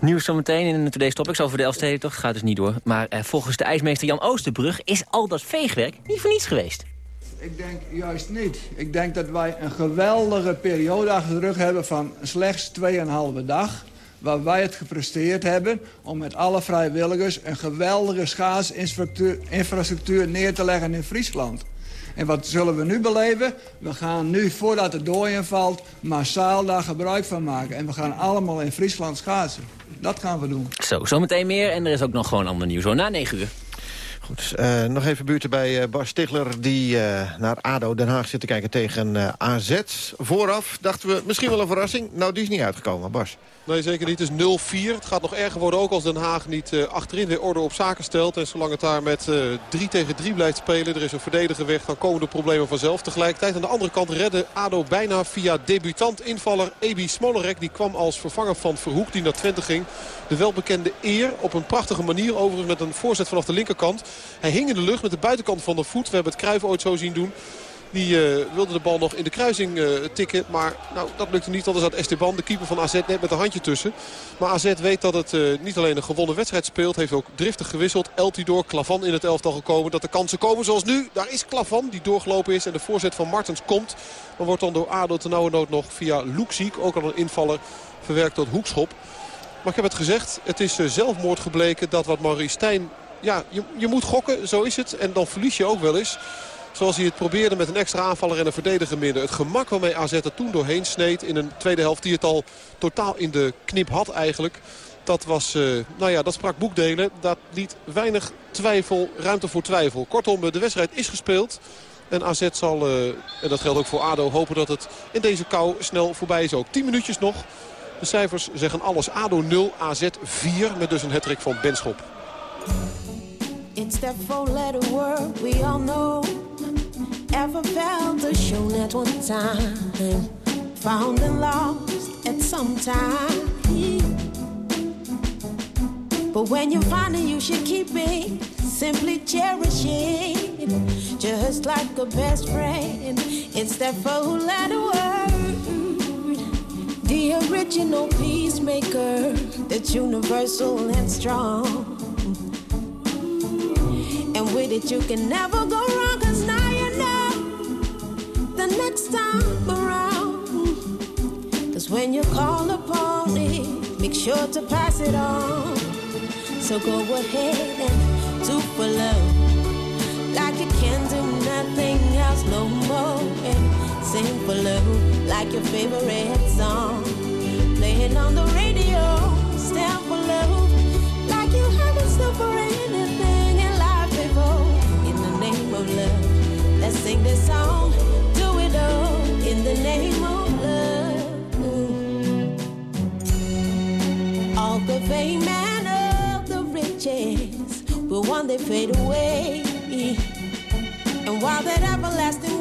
Nieuws zometeen in de Today's Topics over de Elfstedentocht. Gaat dus niet door. Maar eh, volgens de ijsmeester Jan Oosterbrug is al dat veegwerk niet voor niets geweest. Ik denk juist niet. Ik denk dat wij een geweldige periode achter de rug hebben van slechts 2,5 dag waar wij het gepresteerd hebben om met alle vrijwilligers een geweldige schaatsinfrastructuur neer te leggen in Friesland. En wat zullen we nu beleven? We gaan nu, voordat het dooien valt, massaal daar gebruik van maken. En we gaan allemaal in Friesland schaatsen. Dat gaan we doen. Zo, zometeen meer. En er is ook nog gewoon ander nieuws hoor, na 9 uur. Goed, uh, nog even buurten bij uh, Bas Stigler... die uh, naar ADO Den Haag zit te kijken tegen AZ. Vooraf dachten we misschien wel een verrassing. Nou, die is niet uitgekomen, Bas. Nee, zeker niet. Het is 0-4. Het gaat nog erger worden ook als Den Haag niet uh, achterin weer orde op zaken stelt. En zolang het daar met uh, 3 tegen 3 blijft spelen, er is een verdediger weg, dan komen de problemen vanzelf. Tegelijkertijd aan de andere kant redde ADO bijna via debutant invaller Ebi Smolerek. Die kwam als vervanger van Verhoek die naar Twente ging. De welbekende eer op een prachtige manier overigens met een voorzet vanaf de linkerkant. Hij hing in de lucht met de buitenkant van de voet. We hebben het Kruijf ooit zo zien doen. Die uh, wilde de bal nog in de kruising uh, tikken. Maar nou, dat lukte niet. Er zat Esteban, de keeper van AZ, net met een handje tussen. Maar AZ weet dat het uh, niet alleen een gewonnen wedstrijd speelt. Heeft ook driftig gewisseld. Eltidoor, Klavan in het elftal gekomen. Dat de kansen komen zoals nu. Daar is Klavan die doorgelopen is. En de voorzet van Martens komt. Dan wordt dan door ADO ten nauwe nood nog via Luxiek. Ook al een invaller verwerkt tot hoekschop. Maar ik heb het gezegd. Het is zelfmoord gebleken dat wat Maurice Stijn ja, je, je moet gokken, zo is het. En dan verlies je ook wel eens. Zoals hij het probeerde met een extra aanvaller en een verdediger midden. Het gemak waarmee AZ er toen doorheen sneed in een tweede helft die het al totaal in de knip had eigenlijk. Dat was, uh, nou ja, dat sprak boekdelen. Dat liet weinig twijfel, ruimte voor twijfel. Kortom, de wedstrijd is gespeeld. En AZ zal, uh, en dat geldt ook voor ADO, hopen dat het in deze kou snel voorbij is ook. 10 minuutjes nog. De cijfers zeggen alles. ADO 0, AZ 4 met dus een hattrick van Benschop. It's we all know. Ever felt a show at one time. Found and lost at some time. But when you find it, you should keep it. Simply cherish it. Just like a best friend. It's that four-letter word. The original peacemaker. That's universal and strong. And with it, you can never go wrong. Cause now the next time around. Cause when you call upon it, make sure to pass it on. So go ahead and do for love. Like you can do nothing else no more. And sing for love like your favorite song. Playing on the radio, stand for love. Like you haven't stood for anything in life before. In the name of love, let's sing this song. Will one day fade away. And while that everlasting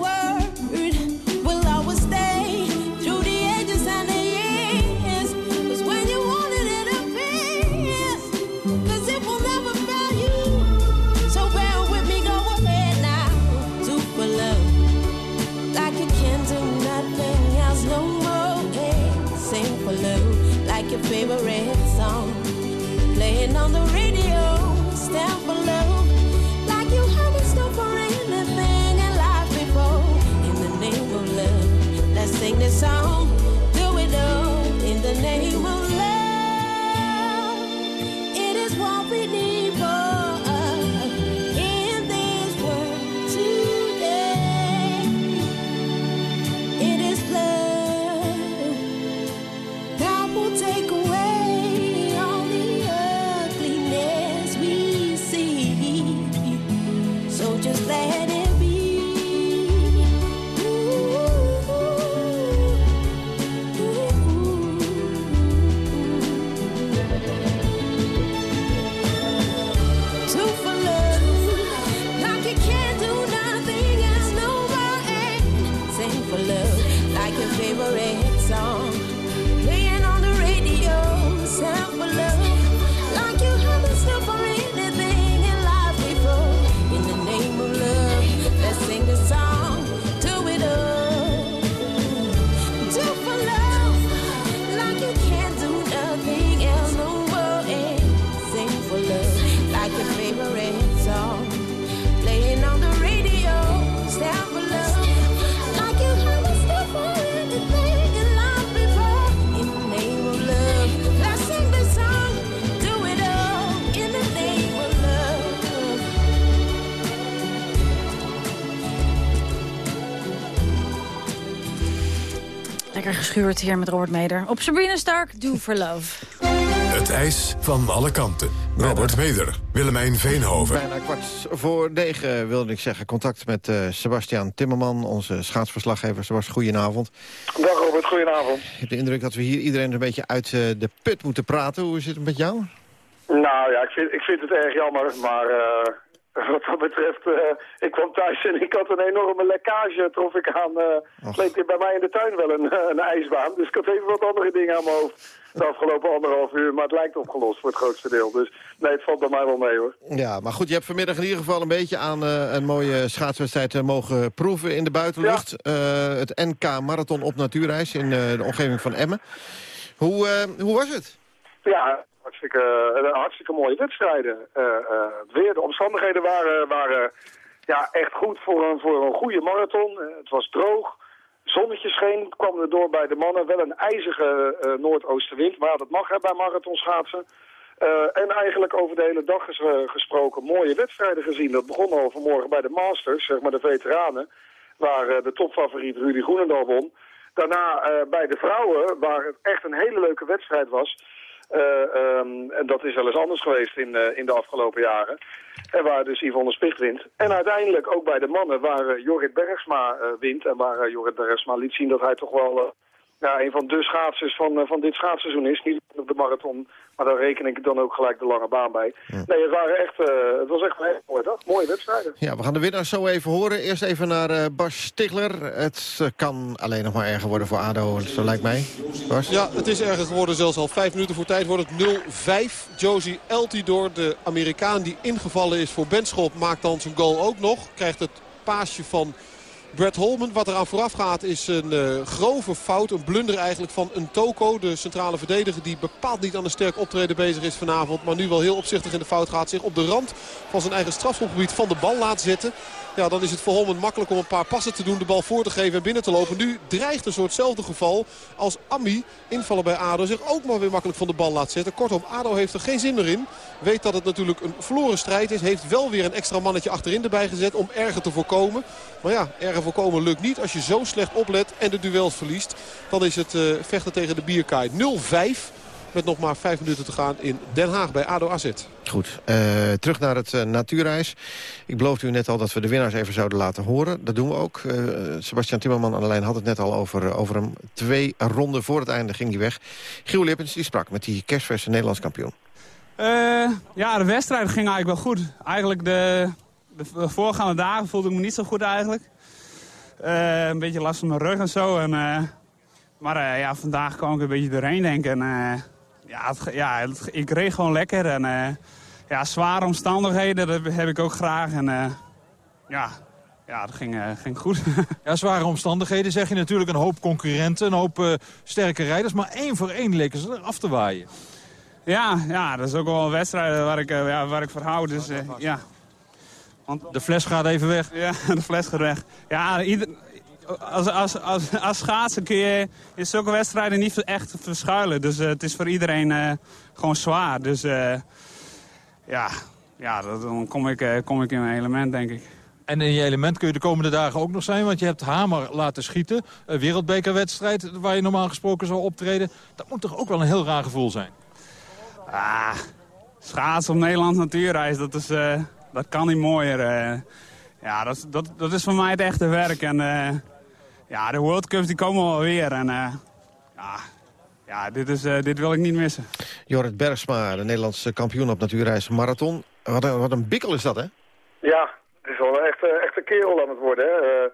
geschuurd hier met Robert Meder. Op Sabrina Stark, Do for Love. Het ijs van alle kanten. Robert Meder, Willemijn Veenhoven. Bijna kwart voor negen wilde ik zeggen. Contact met eh, Sebastian Timmerman, onze schaatsverslaggever. Sebastian, goedenavond. Dag Robert, goedenavond. Ik heb de indruk dat we hier iedereen een beetje uit eh, de put moeten praten. Hoe is het met jou? Nou ja, ik vind, ik vind het erg jammer, maar eh, wat dat betreft, eh, ik kwam thuis en ik had een enorme lekkage, trof ik aan. Uh, leek dit bij mij in de tuin wel een, een ijsbaan, dus ik had even wat andere dingen aan mijn hoofd de afgelopen anderhalf uur, maar het lijkt opgelost voor het grootste deel. Dus nee, het valt bij mij wel mee hoor. Ja, maar goed, je hebt vanmiddag in ieder geval een beetje aan eh, een mooie schaatswedstrijd eh, mogen proeven in de buitenlucht. Eh, het NK Marathon op natuurreis in eh, de omgeving van Emmen. Hoe, eh, hoe was het? Ja, hartstikke, eh, hartstikke mooie wedstrijden. Eh, eh, weer, de omstandigheden waren, waren ja, echt goed voor een, voor een goede marathon. Het was droog. Zonnetje scheen, kwam er door bij de mannen. Wel een ijzige noordoostenwind, maar dat mag hè, bij marathonschaatsen. en eigenlijk over de hele dag is, gesproken mooie wedstrijden gezien. Dat begon al vanmorgen bij de Masters, zeg maar de veteranen, waar de topfavoriet Rudy Groenendal won. Daarna bij de vrouwen, waar het echt een hele leuke wedstrijd was... Um, en dat is wel eens anders geweest in, uh, in de afgelopen jaren. En waar dus Yvonne Spicht wint. En uiteindelijk ook bij de mannen waar uh, Jorrit Bergsma wint. En waar Jorrit Bergsma liet zien dat hij toch wel ja, een van de schaatsers van, uh, van dit schaatsseizoen is. Niet op de marathon, maar daar reken ik dan ook gelijk de lange baan bij. Nee, het, waren echt, uh, het was echt een hele mooie dag. Mooie wedstrijden. Ja, we gaan de winnaars zo even horen. Eerst even naar uh, Bas Stigler. Het kan alleen nog maar erger worden voor ADO, zo lijkt mij. Bas? Ja, het is erger geworden. Zelfs al vijf minuten voor tijd wordt het 0-5. Josie Eltidoor, de Amerikaan die ingevallen is voor Benschop, maakt dan zijn goal ook nog. Krijgt het paasje van... Brett Holman. Wat eraan vooraf gaat is een uh, grove fout. Een blunder eigenlijk van een Toko. De centrale verdediger die bepaald niet aan een sterk optreden bezig is vanavond. Maar nu wel heel opzichtig in de fout gaat. Zich op de rand van zijn eigen strafschopgebied van de bal laat zetten. Ja, dan is het voor Holman makkelijk om een paar passen te doen. De bal voor te geven en binnen te lopen. Nu dreigt een soortzelfde geval als Ami, invallen bij ADO, zich ook maar weer makkelijk van de bal laat zetten. Kortom, ADO heeft er geen zin meer in. Weet dat het natuurlijk een verloren strijd is. Heeft wel weer een extra mannetje achterin erbij gezet om erger te voorkomen. Maar ja, erger voorkomen lukt niet. Als je zo slecht oplet en de duels verliest, dan is het uh, vechten tegen de bierkaai. 0-5. Met nog maar vijf minuten te gaan in Den Haag bij ADO AZ. Goed, uh, terug naar het uh, natuurreis. Ik beloofde u net al dat we de winnaars even zouden laten horen. Dat doen we ook. Uh, Sebastian Timmerman aan de lijn had het net al over, over hem. Twee ronden voor het einde ging hij weg. Giel Lippens die sprak met die kerstverse Nederlands kampioen. ja, de wedstrijd ging eigenlijk wel goed. Eigenlijk de, de voorgaande dagen voelde ik me niet zo goed eigenlijk. een beetje last van mijn rug en zo. En, maar ja, vandaag kwam ik een beetje doorheen denken. En, ja, het, ja het, ik reed gewoon lekker. En uh, ja, zware omstandigheden, dat heb ik ook graag. En uh, ja, ja, dat ging, uh, ging goed. ja, zware omstandigheden zeg je natuurlijk een hoop concurrenten, een hoop sterke rijders. Maar één voor één leken ze er af te waaien. Ja, ja, dat is ook wel een wedstrijd waar ik, ja, waar ik voor hou. Dus, ja. Want, de fles gaat even weg. Ja, de fles gaat weg. Ja, ieder, als, als, als, als schaatsen kun je in zulke wedstrijden niet echt verschuilen. Dus uh, het is voor iedereen uh, gewoon zwaar. Dus uh, ja, ja dan kom ik, kom ik in mijn element, denk ik. En in je element kun je de komende dagen ook nog zijn. Want je hebt Hamer laten schieten. Een wereldbekerwedstrijd waar je normaal gesproken zou optreden. Dat moet toch ook wel een heel raar gevoel zijn? Ah, schaatsen op Nederlands natuurreis, dat, is, dat kan niet mooier. ja, dat, dat, dat is voor mij het echte werk. En ja, de World Cups die komen wel weer. En uh, ja, ja dit, is, uh, dit wil ik niet missen. Jorrit Bergsma, de Nederlandse kampioen op natuurreis marathon. Wat een, wat een bikkel is dat, hè? Ja, het is wel een echte, echte kerel aan het worden, hè? Uh,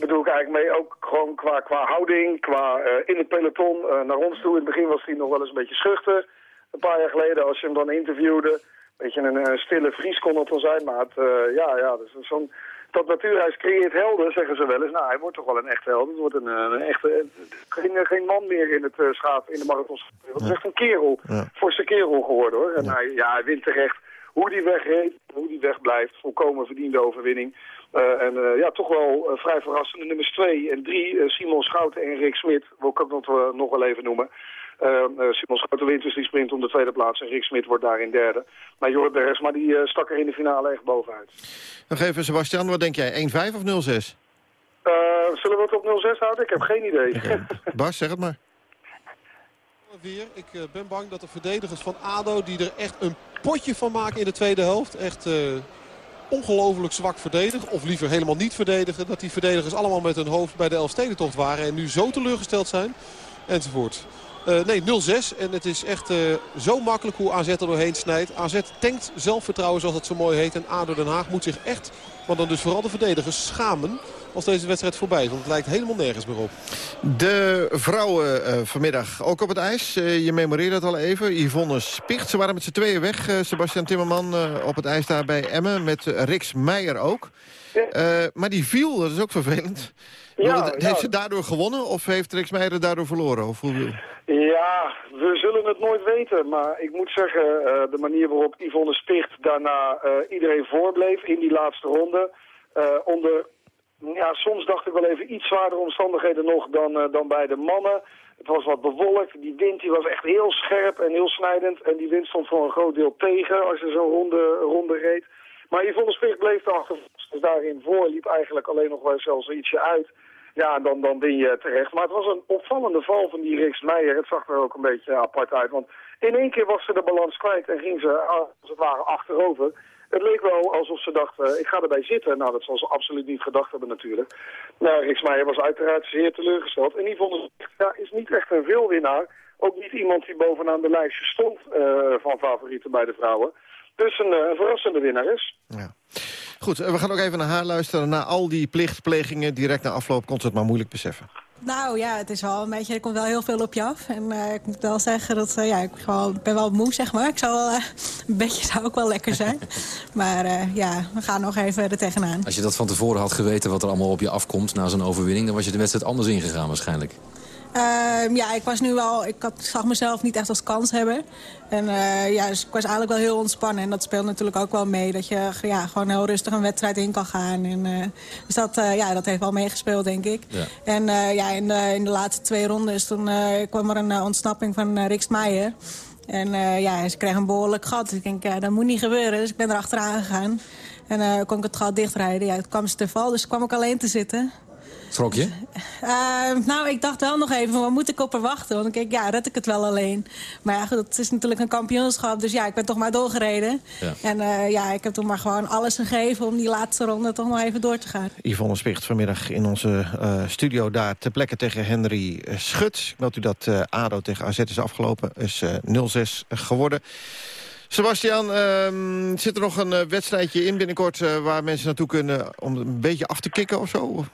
bedoel ik eigenlijk mee ook gewoon qua, qua houding, qua in het peloton naar ons toe. In het begin was hij nog wel eens een beetje schuchter. Een paar jaar geleden, als je hem dan interviewde, een beetje een, stille Fries kon het wel zijn. Maar het, ja, ja, dus zo'n dat natuurhuis creëert helden, zeggen ze wel eens. Nou, hij wordt toch wel een echte held. Het wordt een, eh, een echte, geen, geen man meer in het schaap, in de marathon. Het is echt een kerel, ja. forse kerel geworden hoor. En hij, ja, hij wint terecht. Hoe die wegreed, hoe die wegblijft, volkomen verdiende overwinning. Uh, en uh, ja, toch wel uh, vrij verrassende nummers 2 en 3, Simon Schouten en Rick Smit, wil ik ook nog, nog wel even noemen. Simon Schouten winters die sprint om de tweede plaats en Rick Smit wordt daarin derde. Maar Jorrit Bergsma die stak er in de finale echt bovenuit. Nog even, Sebastian, wat denk jij? 1-5 of 0-6? Uh, zullen we het op 0-6 houden? Ik heb geen idee. Okay. Bas, zeg het maar. Weer. Ik ben bang dat de verdedigers van ADO... die er echt een potje van maken in de tweede helft... echt uh, ongelooflijk zwak verdedigen. Of liever helemaal niet verdedigen. Dat die verdedigers allemaal met hun hoofd bij de Elfstedentocht waren... en nu zo teleurgesteld zijn. Enzovoort. Uh, nee, 0-6. En het is echt uh, zo makkelijk hoe AZ er doorheen snijdt. AZ tankt zelfvertrouwen zoals het zo mooi heet. En ADO Den Haag moet zich echt, maar dan dus vooral de verdedigers, schamen als deze wedstrijd voorbij is. Want het lijkt helemaal nergens meer op. De vrouwen uh, vanmiddag ook op het ijs. Uh, je memoreert het al even. Yvonne Spicht. Ze waren met z'n tweeën weg. Uh, Sebastian Timmerman op het ijs daar bij Emmen. Met Riks Meijer ook. Maar die viel, dat is ook vervelend. Ja, het, heeft ze daardoor gewonnen of heeft Meijer daardoor verloren? Of hoe... Ja, we zullen het nooit weten. Maar ik moet zeggen, de manier waarop Yvonne Spicht daarna iedereen voorbleef in die laatste ronde... onder ja, soms dacht ik wel even iets zwaardere omstandigheden nog dan, dan bij de mannen. Het was wat bewolkt. Die wind die was echt heel scherp en heel snijdend. En die wind stond voor een groot deel tegen als je zo'n ronde, ronde reed. Maar Yvonne Spicht bleef achter. Dus daarin voor liep eigenlijk alleen nog wel zelfs ietsje uit. Ja, dan, dan ben je terecht. Maar het was een opvallende val van die Riks Meijer. Het zag er ook een beetje apart uit. Want in één keer was ze de balans kwijt en ging ze als het ware achterover. Het leek wel alsof ze dacht, ik ga erbij zitten. Nou, dat zal ze absoluut niet gedacht hebben natuurlijk. Nou, Riks Meijer was uiteraard zeer teleurgesteld. En Yvonne ja, is niet echt een veelwinnaar. Ook niet iemand die bovenaan de lijstje stond uh, van favorieten bij de vrouwen. Dus een, een verrassende winnares. Ja. Goed, we gaan ook even naar haar luisteren. Na al die plichtplegingen, direct na afloop, kon ze het maar moeilijk beseffen. Nou ja, het is wel een beetje, er komt wel heel veel op je af. En uh, ik moet wel zeggen dat uh, ja, ik gewoon, ben wel moe, zeg maar. Ik zou wel, uh, een beetje zou ook wel lekker zijn. maar ja, we gaan nog even er tegenaan. Als je dat van tevoren had geweten wat er allemaal op je afkomt na zo'n overwinning... dan was je de wedstrijd anders ingegaan waarschijnlijk. Uh, ja, ik was nu wel, ik had, zag mezelf niet echt als kans hebben. En uh, ja, dus ik was eigenlijk wel heel ontspannen. En dat speelt natuurlijk ook wel mee. Dat je ja, gewoon heel rustig een wedstrijd in kan gaan. En, uh, dus dat, ja, dat heeft wel meegespeeld, denk ik. Ja. En ja, in, de, in de laatste twee rondes toen kwam er een ontsnapping van Riks Meijer. En ja, ze kreeg een behoorlijk gat. Dus ik denk, dat moet niet gebeuren. Dus ik ben er achteraan gegaan. En kon ik het gat dichtrijden. Ja, het kwam ze te val, dus kwam ik alleen te zitten. Schrok je? Uh, nou, ik dacht wel nog even, waar moet ik op er wachten? Want ik denk, ja, red ik het wel alleen. Maar ja, goed, het is natuurlijk een kampioenschap. Dus ja, ik ben toch maar doorgereden. Ja. En uh, ja, ik heb toen maar gewoon alles gegeven om die laatste ronde toch nog even door te gaan. Yvonne Spicht vanmiddag in onze uh, studio daar ter plekke tegen Henry Schut. Meld u dat ADO tegen AZ is afgelopen. Is 0-6 geworden. Sebastian, uh, zit er nog een wedstrijdje in binnenkort... waar mensen naartoe kunnen om een beetje af te kicken of zo?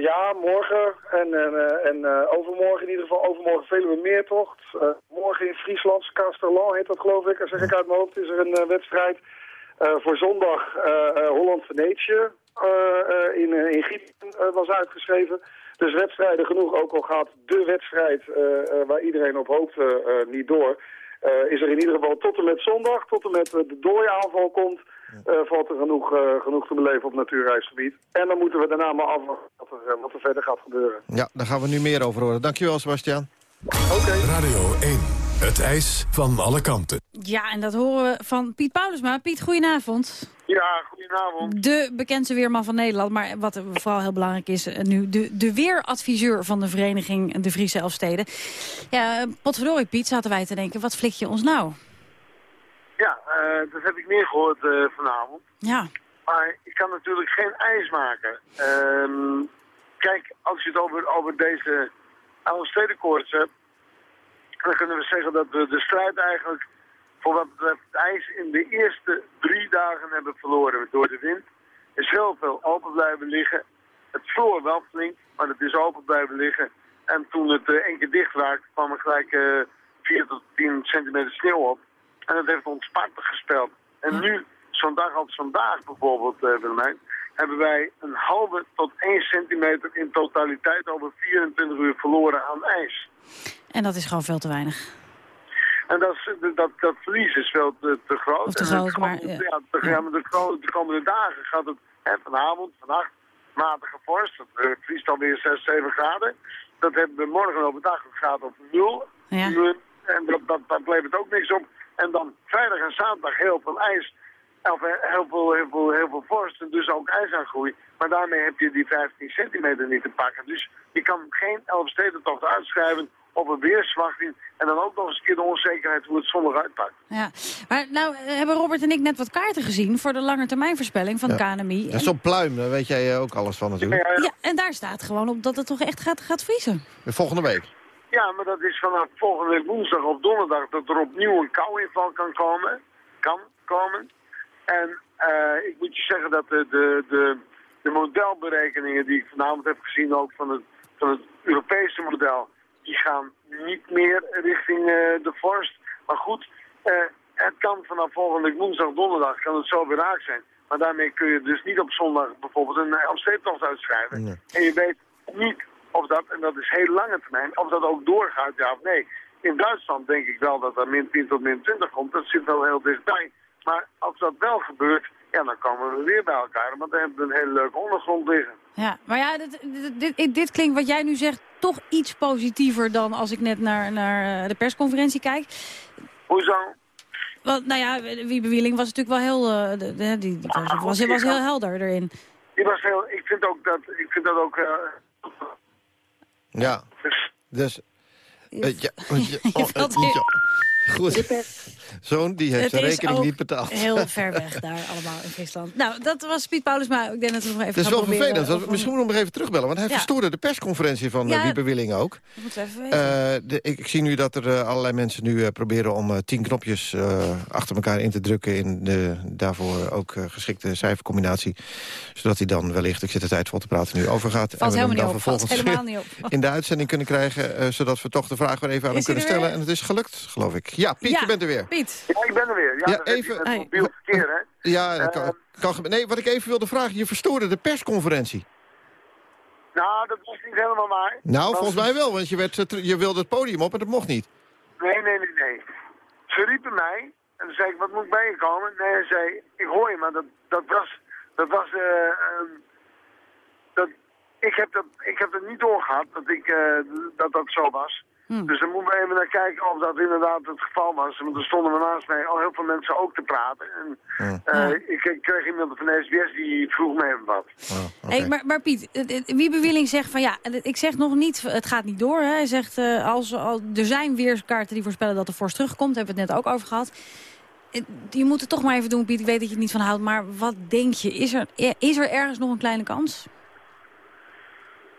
Uh, ja, morgen en, en, en uh, overmorgen in ieder geval. Overmorgen velen we meertocht. morgen in Friesland, Castellan heet dat geloof ik. En zeg ik uit mijn hoofd, is er een wedstrijd. voor zondag Holland-Venetië in, in Gieten was uitgeschreven. Dus wedstrijden genoeg, ook al gaat de wedstrijd waar iedereen op hoopte niet door. is er in ieder geval tot en met zondag, tot en met de dooiaanval komt... Uh, valt er genoeg, uh, genoeg te beleven op natuurreisgebied. En dan moeten we daarna maar afwachten wat er, uh, wat er verder gaat gebeuren. Ja, daar gaan we nu meer over horen. Dankjewel, Sebastian. Oké. Radio 1. Het ijs van alle kanten. Ja, en dat horen we van Piet Paulusma. Piet, goedenavond. Ja, goedenavond. De bekendste weerman van Nederland. Maar wat vooral heel belangrijk is nu, de, de weeradviseur van de vereniging De Friese Elfsteden. Ja, potverdorie Piet, zaten wij te denken, wat flik je ons nou? Ja, uh, dat heb ik meer gehoord uh, vanavond. Ja. Maar ik kan natuurlijk geen ijs maken. Uh, kijk, als je het over, over deze Elfstedenkoorts hebt... dan kunnen we zeggen dat we de strijd eigenlijk... voor wat betreft het ijs in de eerste drie dagen hebben verloren. Door de wind is heel veel open blijven liggen. Het vroor wel flink, maar het is open blijven liggen. En toen het uh, één keer dicht raakte, kwam er gelijk uh, 4 tot 10 centimeter sneeuw op. En dat heeft ons parten gespeeld. En nu, zo'n dag als vandaag bijvoorbeeld, uh, Willemijn, hebben wij een halve tot 1 centimeter in totaliteit over 24 uur verloren aan ijs. En dat is gewoon veel te weinig. En dat, is, dat, dat verlies is veel te, te groot. Of te groot, maar... Ja, ja, de, ja. de, de, komende dagen gaat het hè, vanavond, vannacht, matige vorst. Het vriest alweer 6, 7 graden. Dat hebben we morgen overdag. Het gaat op nul. Ja. En dat, dat, dat levert ook niks op. En dan vrijdag en zaterdag heel veel ijs. Of heel veel, heel veel, heel veel vorst en dus ook ijsaangroei. Maar daarmee heb je die 15 centimeter niet te pakken. Dus je kan geen Elfstedentocht uitschrijven op een weersverwachting. En dan ook nog eens een keer de onzekerheid hoe het zondag uitpakt. Ja, maar nou hebben Robert en ik net wat kaarten gezien voor de langetermijnvoorspelling van ja. de KNMI. Ja, Zo'n pluim, daar weet jij ook alles van natuurlijk. Ja, ja, en daar staat gewoon op dat het toch echt gaat, gaat vriezen. Volgende week. Ja, maar dat is vanaf volgende week woensdag of donderdag dat er opnieuw een kouinval kan komen. Kan komen. En uh, ik moet je zeggen dat de, de, de, de, modelberekeningen die ik vanavond heb gezien, ook van het, van het Europese model, die gaan niet meer richting uh, de vorst. Maar goed, uh, het kan vanaf volgende woensdag, donderdag, kan het zo weer raak zijn. Maar daarmee kun je dus niet op zondag bijvoorbeeld een Elfstedentocht uitschrijven. Nee. En je weet niet of dat, en dat is heel lange termijn, of dat ook doorgaat, ja of nee. In Duitsland denk ik wel dat er min 10 tot min 20 komt. Dat zit wel heel dichtbij. Maar als dat wel gebeurt, ja, dan komen we weer bij elkaar. Want dan hebben we een hele leuke ondergrond liggen. Ja, maar ja, dit, dit, dit, dit klinkt wat jij nu zegt toch iets positiever dan als ik net naar, naar de persconferentie kijk. Hoezo? Want, nou ja, Wiebe Wieling was natuurlijk wel heel, uh, de, de, die, die was, ah, was, was, heel helder erin. Die was heel, ik vind ook dat, ik vind dat ook... Uh, ja, dus... Uh, ja, oh, Goed. Zoon die heeft zijn rekening niet betaald. heel ver weg daar allemaal in Friesland. Nou, dat was Piet Paulus, maar ik denk dat we nog even Het is wel vervelend. Misschien moeten we nog even terugbellen. Want hij ja. verstoorde de persconferentie van ja, Wiebe Willing ook. Dat moeten we even weten. Uh, de, ik, ik, zie nu dat er uh, allerlei mensen nu uh, proberen om tien knopjes achter elkaar in te drukken... in de daarvoor ook geschikte cijfercombinatie. Zodat hij dan wellicht, ik zit de tijd vol te praten nu, overgaat. Valt en we hem dan vervolgens helemaal niet op. in de uitzending kunnen krijgen... zodat we toch de vraag weer even aan hem kunnen stellen. En het is gelukt, geloof ik. Ja, Piet, je bent er weer. Piet. Ja, ik ben er weer. Ja, ja even... Het mobiel verkeer, hè? Ja, dat kan, kan, nee, wat ik even wilde vragen. Je verstoorde de persconferentie. Nou, dat was niet helemaal waar. Nou, volgens mij wel, want je, werd, je wilde het podium op en dat mocht niet. Nee, nee, nee, nee. Ze riepen mij en toen zei ik, wat moet ik bij je komen? Nee, hij zei, ik hoor je, maar dat, dat was... Dat was... Uh, dat, ik, heb dat, ik heb het niet doorgehad dat, ik, uh, dat dat zo was. Hmm. Dus dan moeten we even naar kijken of dat inderdaad het geval was. Want er stonden we naast mij al heel veel mensen ook te praten. En uh, ik, ik, kreeg iemand van de SBS die vroeg me even wat. Oh, hey, maar, maar Piet, wie bewilling zegt van ja, ik zeg nog niet, het gaat niet door. Hè. Hij zegt, uh, als, als, er zijn weerkaarten die voorspellen dat de vorst terugkomt. Daar hebben we het net ook over gehad. Je moet het toch maar even doen, Piet. Ik weet dat je het niet van houdt. Maar wat denk je? Is er, is er ergens nog een kleine kans?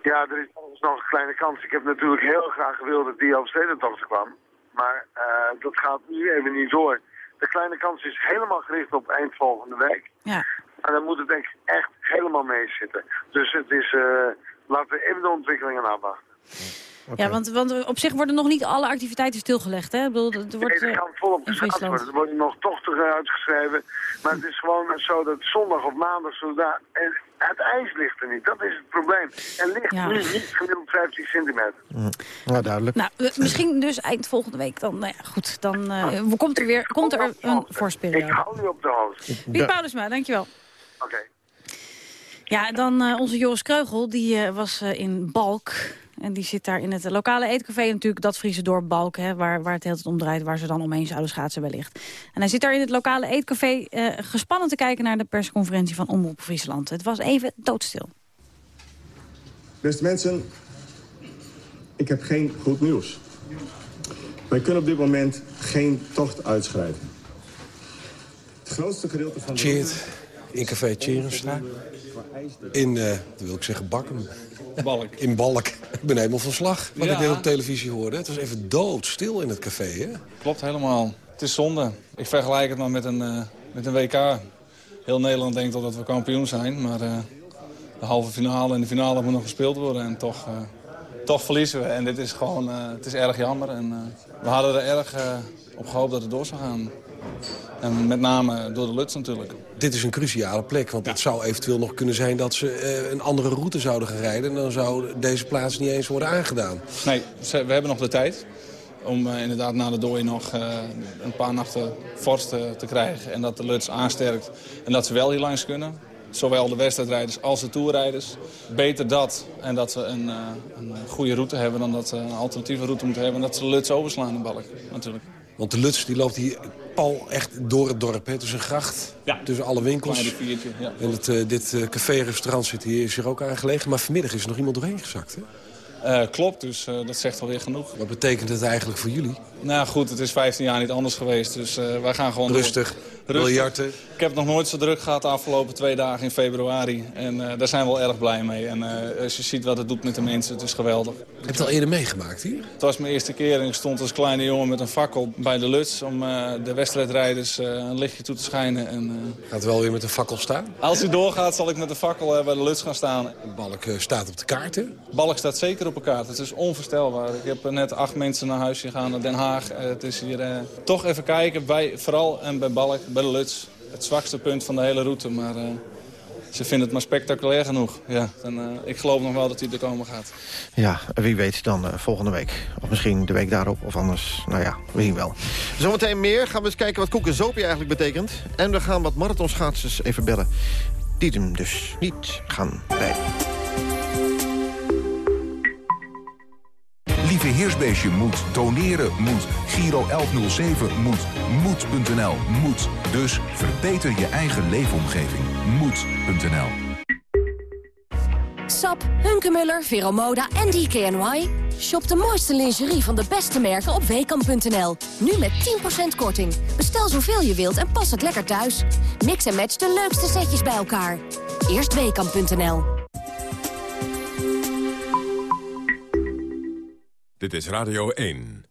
Ja, er is nog een kleine kans. Ik heb natuurlijk heel graag gewild dat die Elfstedentocht kwam. Maar uh, dat gaat nu even niet door. De kleine kans is helemaal gericht op eind volgende week. Ja. En dan moet het denk ik echt helemaal mee zitten. Dus het is, uh, laten we even de ontwikkelingen afwachten. Ja, want, want op zich worden nog niet alle activiteiten stilgelegd, hè? Ik bedoel, er wordt, nee, gaan volop geschaad worden. Er worden nog tochten uitgeschreven. Maar het is gewoon zo dat zondag of maandag... Zodat, en het ijs ligt er niet, dat is het probleem. En ligt nu niet gemiddeld 15 centimeter. Ja, duidelijk. Nou, misschien dus eind volgende week. Dan, nou ja, goed, dan uh, komt er weer komt er een vorstperiode. Ik hou u op de hoogte. Piet Paulusma, dankjewel. Oké. Ja, dan uh, onze Joris Kreugel, die uh, was in Balk. En die zit daar in het lokale eetcafé natuurlijk, dat Friese dorp Balk, hè, waar, waar het hele tijd om draait, waar ze dan omheen zouden schaatsen wellicht. En hij zit daar in het lokale eetcafé uh, gespannen te kijken naar de persconferentie van Omroep Friesland. Het was even doodstil. Beste mensen, ik heb geen goed nieuws. Wij kunnen op dit moment geen tocht uitschrijven. Het grootste gedeelte van... Cheert, in café Tjerenstra. In, uh, wil ik zeggen, Bakken. Balk. In Balk. Ik ben helemaal van slag wat ik net op televisie hoorde. Het was even doodstil in het café, hè? Klopt helemaal. Het is zonde. Ik vergelijk het maar met een, uh, met een WK. Heel Nederland denkt al dat we kampioen zijn. Maar uh, de halve finale en de finale moet nog gespeeld worden. En toch, toch verliezen we. En dit is gewoon, het is erg jammer. En, we hadden er erg op gehoopt dat het door zou gaan. En met name door de Luts natuurlijk. Dit is een cruciale plek, want het zou eventueel nog kunnen zijn... dat ze uh, een andere route zouden gaan rijden... en dan zou deze plaats niet eens worden aangedaan. Nee, we hebben nog de tijd om uh, inderdaad na de dooi nog uh, een paar nachten vorst te krijgen. En dat de Luts aansterkt en dat ze wel hier langs kunnen. Zowel de wedstrijdrijders als de toerrijders. Beter dat en dat we een, een goede route hebben... dan dat we een alternatieve route moeten hebben... en dat ze de Luts overslaan in Balk, natuurlijk. Want de Luts die loopt hier pal echt door het dorp. Hè? Tussen gracht, ja. tussen alle winkels. ja. En het, uh, dit uh, café-restaurant zit hier, is hier ook aangelegen. Maar vanmiddag is er nog iemand doorheen gezakt, hè? Uh, klopt, dus dat zegt alweer genoeg. Wat betekent het eigenlijk voor jullie? Nou goed, het is 15 jaar niet anders geweest. Dus wij gaan gewoon Rustig. Biljarten. Ik heb nog nooit zo druk gehad de afgelopen twee dagen in februari. En uh, daar zijn we wel erg blij mee. En uh, als je ziet wat het doet met de mensen, het is geweldig. Heb je het al eerder meegemaakt hier? Het was mijn eerste keer en ik stond als kleine jongen met een fakkel bij de Luts... om uh, de wedstrijdrijders een lichtje toe te schijnen. En, Gaat wel weer met een fakkel staan? Als hij doorgaat zal ik met een fakkel bij de Luts gaan staan. Balk staat op de kaart, hè? Balk staat zeker op de kaart. Het is onvoorstelbaar. Ik heb net acht mensen naar huis gegaan naar Den Haag. het is hier toch even kijken, bij, vooral en bij Balk, bij de Luts het zwakste punt van de hele route. Maar uh, ze vinden het maar spectaculair genoeg. Ja, dan, ik geloof nog wel dat hij er komen gaat. Ja, wie weet dan volgende week. Of misschien de week daarop, of anders, nou ja, we zien wel. Zometeen meer gaan we eens kijken wat koek en zoopje eigenlijk betekent. En we gaan wat marathonschaatsers even bellen. Die hem dus niet gaan rijden. Lieve moet, doneren moet, Giro 1107 moet, moed.nl moet. Dus verbeter je eigen leefomgeving. Moed.nl Sap, Hunkemuller, Veromoda en DKNY. Shop de mooiste lingerie van de beste merken op weekamp.nl. Nu met 10% korting. Bestel zoveel je wilt en pas het lekker thuis. Mix en match de leukste setjes bij elkaar. Eerst weekamp.nl. Dit is Radio 1.